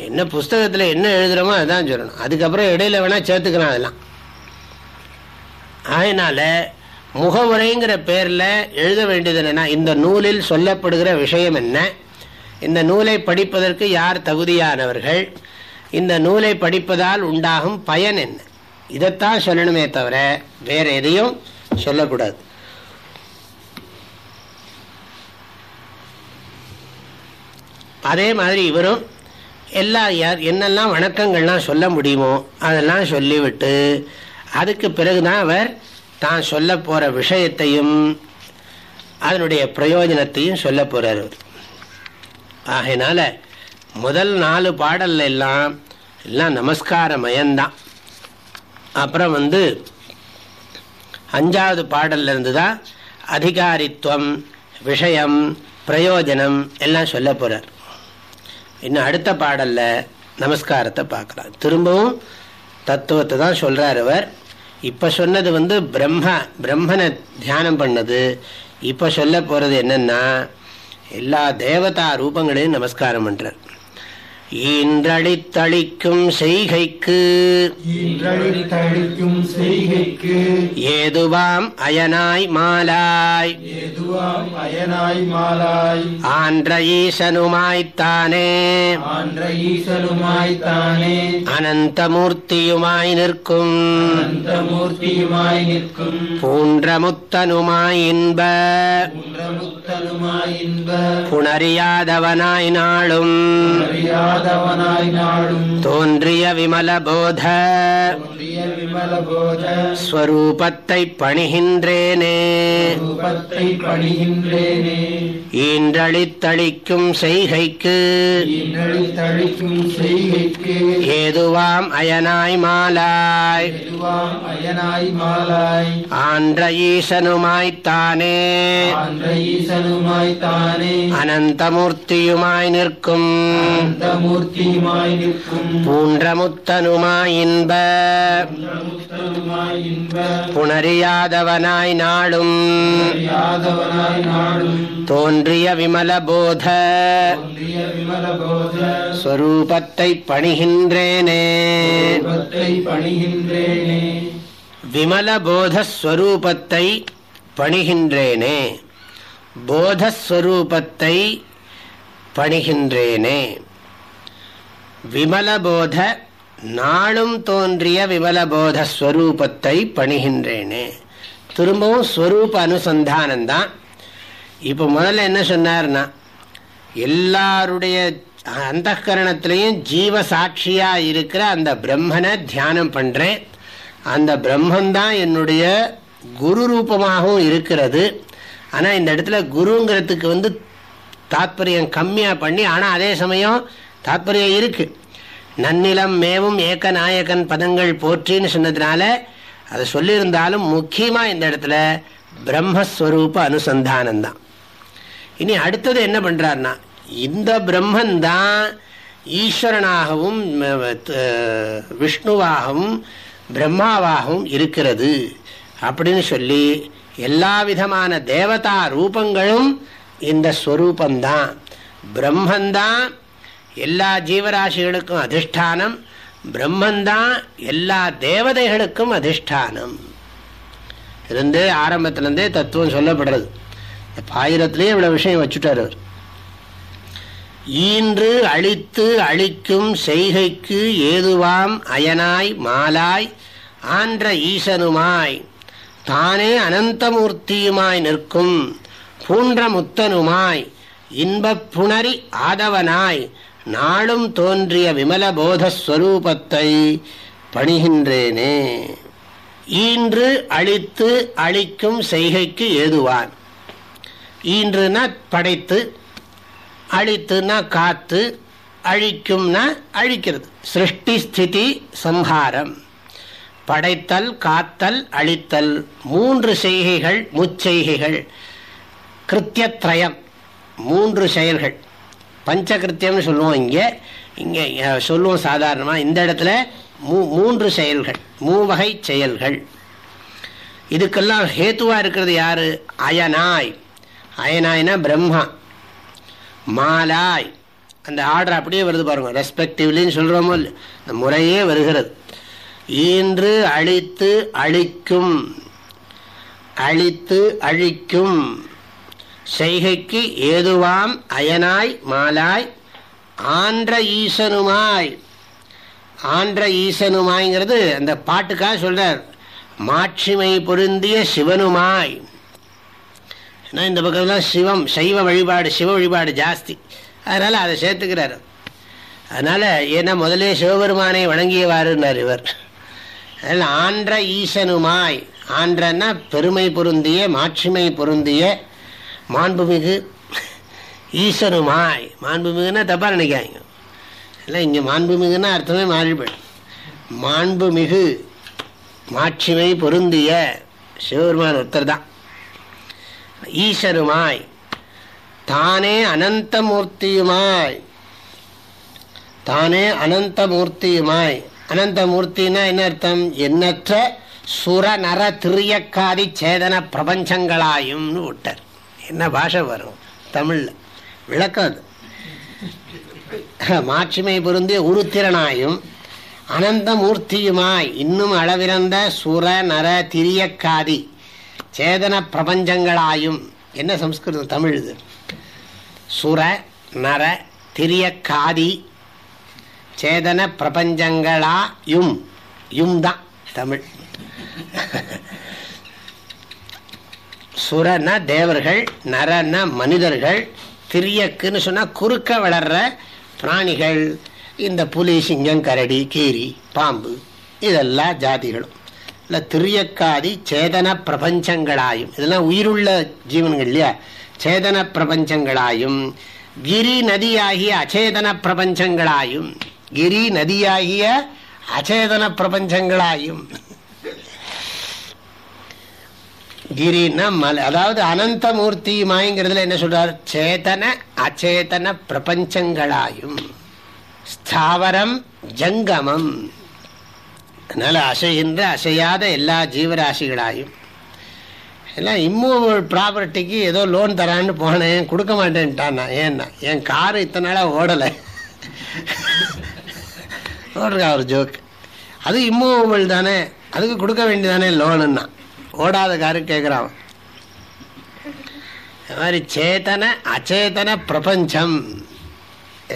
A: என்ன புஸ்தகத்தில் என்ன எழுதுகிறோமோ அதுதான் சொல்லணும் அதுக்கப்புறம் இடையில வேணால் சேர்த்துக்கலாம் அதெல்லாம் அதனால் முகவுரைங்கிற பேரில் எழுத வேண்டியது என்னென்னா இந்த நூலில் சொல்லப்படுகிற விஷயம் என்ன இந்த நூலை படிப்பதற்கு யார் தகுதியானவர்கள் இந்த நூலை படிப்பதால் உண்டாகும் பயன் என்ன இதைத்தான் சொல்லணுமே தவிர வேறு எதையும் சொல்லக்கூடாது அதே மாதிரி இவரும் எல்லா யார் என்னெல்லாம் வணக்கங்கள்லாம் சொல்ல முடியுமோ அதெல்லாம் சொல்லிவிட்டு அதுக்கு பிறகுதான் அவர் தான் சொல்ல போகிற விஷயத்தையும் அதனுடைய பிரயோஜனத்தையும் சொல்ல போகிறார் ஆகையினால முதல் நாலு பாடல்ல எல்லாம் எல்லாம் நமஸ்கார மயந்தான் அப்புறம் வந்து அஞ்சாவது பாடல்ல இருந்து தான் அதிகாரித்துவம் விஷயம் பிரயோஜனம் எல்லாம் சொல்ல போகிறார் இன்னும் அடுத்த பாடலில் நமஸ்காரத்தை பார்க்கலாம் திரும்பவும் தத்துவத்தை தான் சொல்றார் அவர் இப்போ சொன்னது வந்து பிரம்ம பிரம்மனை தியானம் பண்ணது இப்போ சொல்ல போகிறது என்னென்னா எல்லா தேவதா ரூபங்களையும் நமஸ்காரம் பண்ணுறார் ஈன்றழித்தளிக்கும் செய்கைக்கு ஈன்றழித்தளிக்கும் செய்கைக்கு ஏதுவாம் அயனாய் மாலாய் ஏதுவாம் அயனாய் மாலாய் ஆன்ற ஈசனுமாய்த்தானே ஆன்ற ஈசனுமாய்த்தானே அனந்தமூர்த்தியுமாய் நிற்கும் அனந்தமூர்த்தியுமாய் நிற்கும் பூன்றமுத்தனுமாய் இன்ப பூன்றமுத்தனுமாய் இன்ப புணறியாதவனாய் நாளும் இல்லாதவனாய் நாளும் தோன்றிய போத ஸ்வரூபத்தை பணிகின்றேனே பணிகின்றேனே ஈன்றழித்தளிக்கும் செய்கைக்கு செய்கைக்கு ஏதுவாம் அயனாய் மாலாய் அயனாய் மாலாய் ஆன்ற ஈசனுமாய்த்தானே ஈசனுமாய்த்தானே அனந்தமூர்த்தியுமாய் நிற்கும் மூர்த்தியுமாய் நிற்கும் பூன்றமுத்தனுமாய் இன்ப புணரியாதவனாய் நாளும் தோன்றிய விமல போத ஸ்வரூபத்தை பணிகின்றேனே விமலபோதஸ்வரூபத்தை பணிகின்றேனே போதஸ்வரூபத்தை பணிகின்றேனே விமலபோத நாளும் தோன்றிய விமலபோத ஸ்வரூபத்தை பணிகின்றேனே திரும்பவும் ஸ்வரூப அனுசந்தானந்தான் இப்போ முதல்ல என்ன சொன்னார்னா எல்லாருடைய அந்த கரணத்திலையும் ஜீவ இருக்கிற அந்த பிரம்மனை தியானம் பண்ணுறேன் அந்த பிரம்மந்தான் என்னுடைய குரு ரூபமாகவும் இருக்கிறது ஆனால் இந்த இடத்துல குருங்கிறதுக்கு வந்து தாத்பரியம் கம்மியாக பண்ணி ஆனால் அதே சமயம் தாத்பரியம் இருக்கு நன்னிலம் மேவும் ஏக்க நாயகன் பதங்கள் போற்றின்னு சொன்னதுனால அதை சொல்லியிருந்தாலும் முக்கியமாக இந்த இடத்துல பிரம்மஸ்வரூப அனுசந்தானம் தான் இனி அடுத்தது என்ன பண்ணுறாருன்னா இந்த பிரம்மந்தான் ஈஸ்வரனாகவும் விஷ்ணுவாகவும் பிரம்மாவாகவும் இருக்கிறது அப்படின்னு சொல்லி எல்லா விதமான தேவதா ரூபங்களும் இந்த ஸ்வரூபந்தான் பிரம்மந்தான் எல்லா ஜீவராசிகளுக்கும் அதிஷ்டானம் பிரம்மந்தான் எல்லா தேவதைகளுக்கும் அதிஷ்டானம் இருந்து ஆரம்பத்திலேருந்தே தத்துவம் சொல்லப்படுறது இந்த பாயிரத்திலேயே இவ்வளோ விஷயம் வச்சுட்டார் அவர் ஈன்று அழித்து அழிக்கும் செய்கைக்கு ஏதுவாம் அயனாய் மாலாய் ஆன்ற ஈசனுமாய் தானே அனந்தமூர்த்தியுமாய் நிற்கும் பூன்ற முத்தனுமாய் இன்பப் புணரி ஆதவனாய் நாளும் தோன்றிய விமல போதஸ்வரூபத்தை பணிகின்றேனே ஈன்று அழித்து அழிக்கும் செய்கைக்கு ஏதுவான் ஈன்றுனா படைத்து அழித்துனா காத்து அழிக்கும்னா அழிக்கிறது சிருஷ்டி ஸ்திதி சம்ஹாரம் படைத்தல் காத்தல் அழித்தல் மூன்று செய்கைகள் முச்செய்கைகள் கிருத்தியத்ரயம் மூன்று செயல்கள் பஞ்சகிருத்தியம்னு சொல்லுவோம் இங்கே இங்கே சொல்லுவோம் சாதாரணமாக இந்த இடத்துல மூ மூன்று செயல்கள் மூவகை செயல்கள் இதுக்கெல்லாம் ஹேத்துவாக இருக்கிறது யார் அயனாய் அயனாய்னா பிரம்மா மாலாய் அந்த ஆர்டர் அப்படியே வருது பாருங்க ரெஸ்பெக்டிவ்லின்னு சொல்கிறோமோ இந்த முறையே வருகிறது ஈன்று அழித்து அழிக்கும் அழித்து அழிக்கும் செய்கைக்கு ஏதுவாம் அயனாய் மாலாய் ஆன்ற ஈசனுமாய் ஆன்ற ஈசனுமாய்ங்கிறது அந்த பாட்டுக்காக சொல்றார் மாட்சிமை பொருந்திய சிவனுமாய் ஏன்னா இந்த பக்கம்லாம் சிவம் சைவ வழிபாடு சிவ வழிபாடு ஜாஸ்தி அதனால் அதை சேர்த்துக்கிறார் அதனால் ஏன்னா முதலே சிவபெருமானை வணங்கியவாருன்னார் இவர் அதனால் ஆன்ற ஈசனுமாய் ஆன்றன்னா பெருமை பொருந்திய மாட்சிமை பொருந்திய மாண்புமிகு ஈஸ்வருமாய் மாண்புமிகுன்னா தப்பாக நினைக்காங்க இல்லை இங்கே மாண்புமிகுன்னா அர்த்தமே மாறிபடும் மாண்புமிகு மாட்சிமை பொருந்திய சிவபெருமான் ஒருத்தர் தான் ஈஸ்வருமாய் தானே அனந்தமூர்த்தியுமாய் தானே அனந்தமூர்த்தியுமாய் அனந்தமூர்த்தின்னா என்ன அர்த்தம் எண்ணற்ற சுரநர திரியக்காதி சேதன பிரபஞ்சங்களாயும்னு விட்டார் என்ன பாஷை வரும் தமிழில் விளக்கம் அது மாட்சிமை பொருந்திய உருத்திரனாயும் அனந்த மூர்த்தியுமாய் இன்னும் அளவிறந்த சுர நர திரியக்காதி சேதன பிரபஞ்சங்களாயும் என்ன சம்ஸ்கிருதம் தமிழ் இது சுர நர திரியக்காதி சேதன பிரபஞ்சங்களாயும் யும் தான் தமிழ் சுரன தேவர்கள் நரன மனிதர்கள் திரியக்குன்னு சொன்னால் குறுக்க வளர்ற பிராணிகள் இந்த புலி சிங்கம் கரடி கீரி பாம்பு இதெல்லாம் ஜாதிகளும் இல்லை திரியக்காதி சேதன பிரபஞ்சங்களாயும் இதெல்லாம் உயிருள்ள ஜீவன்கள் இல்லையா சேதன பிரபஞ்சங்களாயும் கிரி நதியாகிய அச்சேதன பிரபஞ்சங்களாயும் கிரி நதியாகிய அச்சேதன பிரபஞ்சங்களாயும் கிரின்னா மலை அதாவது அனந்த மாயங்கிறதுல என்ன சொல்றார் சேதன அச்சேதன பிரபஞ்சங்களாயும் ஸ்தாவரம் ஜங்கமம் அதனால் அசைகின்ற அசையாத எல்லா ஜீவராசிகளாயும் எல்லாம் இம்மூவல் ப்ராப்பர்ட்டிக்கு ஏதோ லோன் தரான்னு போனேன் கொடுக்க மாட்டேன்ட்டான் நான் ஏன்னா என் காரு இத்தனை நாளாக ஓடலை ஓடுறா ஒரு ஜோக் அது இம்மூவல் தானே அதுக்கு கொடுக்க வேண்டியதானே லோனுன்னா ஓடாத காரு கேட்குறான் மாதிரி சேத்தன அச்சேதன பிரபஞ்சம்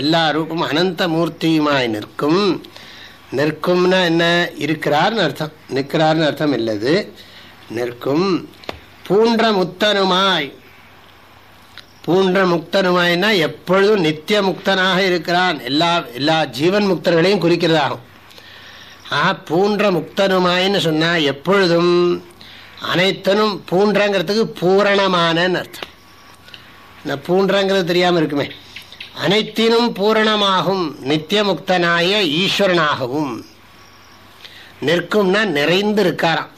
A: எல்லா ரூபமும் அனந்த மூர்த்தியுமாய் நிற்கும் நிற்கும்னா என்ன இருக்கிறார்னு அர்த்தம் நிற்கிறார்னு அர்த்தம் இல்லது நிற்கும் பூன்ற முத்தனுமாய் பூன்ற முக்தனுமாய்னா எப்பொழுதும் நித்திய முக்தனாக இருக்கிறான் எல்லா எல்லா ஜீவன் முக்தர்களையும் குறிக்கிறதாகும் ஆஹா பூன்ற முக்தனுமாயின்னு சொன்னால் எப்பொழுதும் அனைத்தனும் பூன்றங்கிறதுக்கு பூரணமான அர்த்தம் இந்த பூன்றங்கிறது தெரியாமல் இருக்குமே அனைத்தினும் பூரணமாகும் நித்தியமுக்தனாய ஈஸ்வரனாகவும் நிற்கும்னா நிறைந்து இருக்காராம்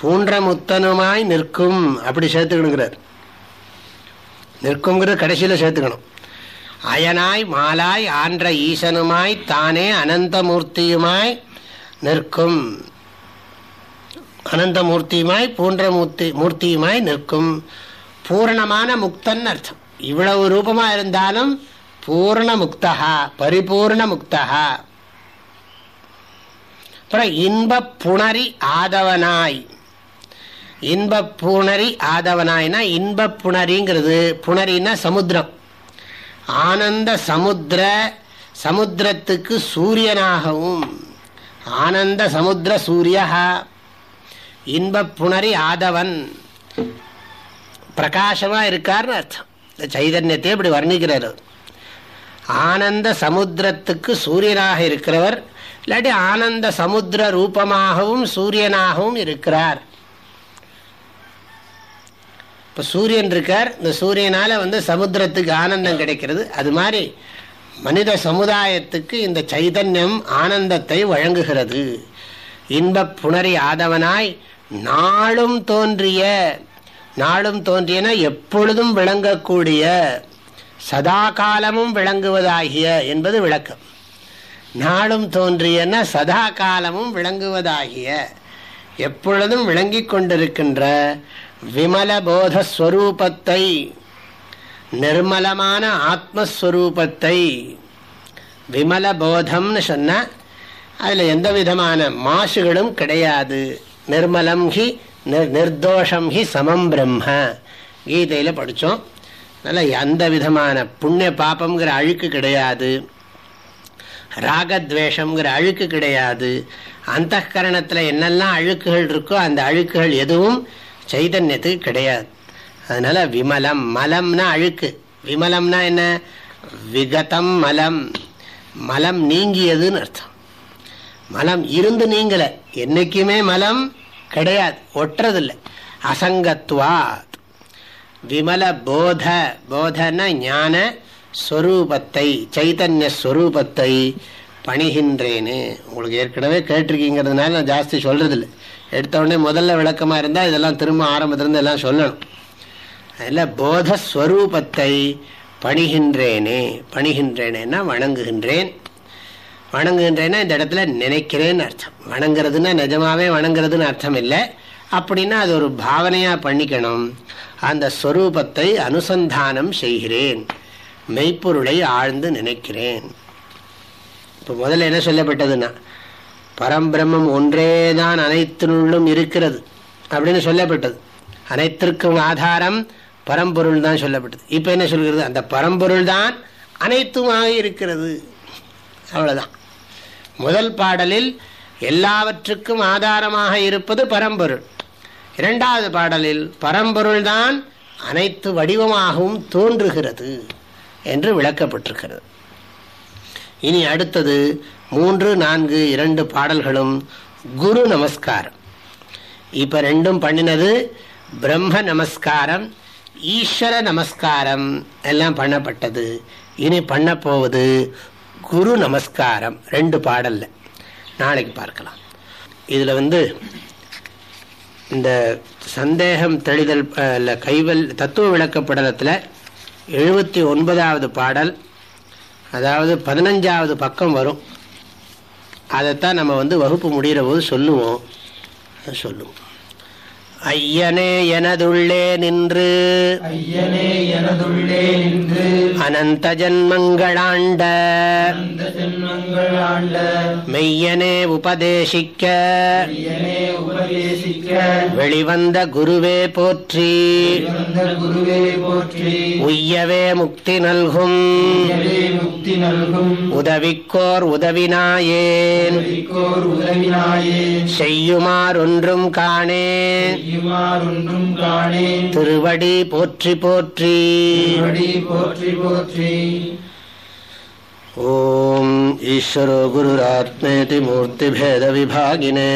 A: பூன்ற முத்தனுமாய் நிற்கும் அப்படி சேர்த்துக்கணுங்கிறார் நிற்குங்கிறது கடைசியில் சேர்த்துக்கணும் அயனாய் மாலாய் ஆன்ற ஈசனுமாய் தானே அனந்தமூர்த்தியுமாய் நிற்கும் அனந்த மூர்த்தியுமாய் பூன்ற மூர்த்தி மூர்த்தியுமாய் நிற்கும் பூரணமான முக்தன் அர்த்தம் இவ்வளவு ரூபமாக இருந்தாலும் பூர்ண முக்தா பரிபூர்ண முக்தா அப்புறம் இன்ப புணரி ஆதவனாய் இன்ப புணரி ஆதவனாய்னா இன்ப புணரிங்கிறது புணரின்னா சமுத்திரம் ஆனந்த சமுத்திர சமுத்திரத்துக்கு சூரியனாகவும் ஆனந்த சமுத்திர சூரியகா இன்ப புணரி ஆதவன் பிரகாசமாக இருக்கார்னு அர்த்தம் இந்த சைதன்யத்தை இப்படி வர்ணிக்கிறார் ஆனந்த சமுத்திரத்துக்கு சூரியனாக இருக்கிறவர் இல்லாட்டி ஆனந்த சமுத்திர ரூபமாகவும் சூரியனாகவும் இருக்கிறார் இப்போ சூரியன் இருக்கார் இந்த சூரியனால் வந்து சமுத்திரத்துக்கு ஆனந்தம் கிடைக்கிறது அது மாதிரி மனித சமுதாயத்துக்கு இந்த சைதன்யம் ஆனந்தத்தை வழங்குகிறது இன்பப் புணரி ஆதவனாய் நாளும் தோன்றிய நாளும் தோன்றியன எப்பொழுதும் விளங்கக்கூடிய சதா காலமும் விளங்குவதாகிய என்பது விளக்கம் நாளும் தோன்றியன சதா காலமும் விளங்குவதாகிய எப்பொழுதும் விளங்கிக் கொண்டிருக்கின்ற விமல போதஸ்வரூபத்தை நிர்மலமான ஆத்மஸ்வரூபத்தை விமல போதம்னு சொன்ன அதில் எந்த விதமான மாசுகளும் கிடையாது நிர்மலம் ஹி நிர்தோஷம் ஹி சமம் பிரம்ம கீதையில் படித்தோம் நல்லா எந்த விதமான புண்ணிய பாப்பம்ங்கிற அழுக்கு கிடையாது ராகத்வேஷங்கிற அழுக்கு கிடையாது அந்த கரணத்தில் என்னெல்லாம் அழுக்குகள் இருக்கோ அந்த அழுக்குகள் எதுவும் சைதன்யத்துக்கு கிடையாது அதனால் விமலம் மலம்னா அழுக்கு விமலம்னா என்ன விகதம் மலம் மலம் நீங்கியதுன்னு அர்த்தம் மலம் இருந்து நீங்கள என்னைக்குமே மலம் கிடையாது ஒட்டுறதில்லை அசங்கத்வா விமல போத போதன ஞான ஸ்வரூபத்தை சைத்தன்ய ஸ்வரூபத்தை பணிகின்றேன்னு உங்களுக்கு ஏற்கனவே கேட்டிருக்கீங்கிறதுனால நான் ஜாஸ்தி சொல்கிறதில்ல எடுத்தவுடனே முதல்ல விளக்கமாக இருந்தால் இதெல்லாம் திரும்ப ஆரம்பத்திலேருந்து எல்லாம் சொல்லணும் அதில் போதஸ்வரூபத்தை பணிகின்றேனே பணிகின்றேனேன்னா வணங்குகின்றேன் வணங்குகின்றேன்னா இந்த இடத்துல நினைக்கிறேன்னு அர்த்தம் வணங்குறதுன்னா நிஜமாவே வணங்குறதுன்னு அர்த்தம் இல்லை அப்படின்னா அது ஒரு பாவனையாக பண்ணிக்கணும் அந்த ஸ்வரூபத்தை அனுசந்தானம் செய்கிறேன் மெய்ப்பொருளை ஆழ்ந்து நினைக்கிறேன் இப்போ முதல்ல என்ன சொல்லப்பட்டதுன்னா பரம்பிரம்மம் ஒன்றே தான் அனைத்தினுள்ளும் இருக்கிறது அப்படின்னு சொல்லப்பட்டது அனைத்திற்கும் ஆதாரம் பரம்பொருள் தான் சொல்லப்பட்டது இப்போ என்ன சொல்கிறது அந்த பரம்பொருள் தான் அனைத்துமாக இருக்கிறது அவ்வளோதான் முதல் பாடலில் எல்லாவற்றுக்கும் ஆதாரமாக இருப்பது பரம்பொருள் இரண்டாவது பாடலில் பரம்பொருள்தான் அனைத்து வடிவமாகவும் தோன்றுகிறது என்று விளக்கப்பட்டிருக்கிறது இனி அடுத்தது மூன்று நான்கு இரண்டு பாடல்களும் குரு நமஸ்காரம் இப்போ ரெண்டும் பண்ணினது பிரம்ம நமஸ்காரம் ஈஸ்வர நமஸ்காரம் எல்லாம் பண்ணப்பட்டது இனி பண்ண போவது குரு நமஸ்காரம் ரெண்டு பாடல்ல நாளைக்கு பார்க்கலாம் இதில் வந்து இந்த சந்தேகம் தெளிதல் கைவல் தத்துவ விளக்கப்படலத்தில் எழுபத்தி ஒன்பதாவது பாடல் அதாவது பதினஞ்சாவது பக்கம் வரும் அதைத்தான் நம்ம வந்து வகுப்பு முடிகிற போது சொல்லுவோம் சொல்லுவோம் ஐயனே எனதுள்ளே நின்று ஐயனே எனதுள்ளே நின்று அனந்த ஜன்மங்களாண்ட ஜன்மங்களாண்ட மெய்யனே உபதேசிக்க உபதேசிக்க வெளிவந்த குருவே போற்றி குருவே போற்றி உய்யவே முக்தி நல்கும் முக்தி நல்கும் உதவிக்கோர் உதவினாயேன் உதவினாயே செய்யுமாறு ஒன்றும் காணேன் இவ்வாறுன்றும் காணே திருவடி போற்றி போற்றி திருவடி போற்றி போற்றி ॐ ईश्वरो गुरुरात्मेति मूर्तिभेदविभागिने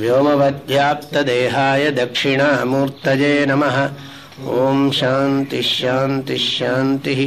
A: व्योमवद्व्याप्तदेहाय दक्षिणामूर्तये नमः ॐ शान्तिः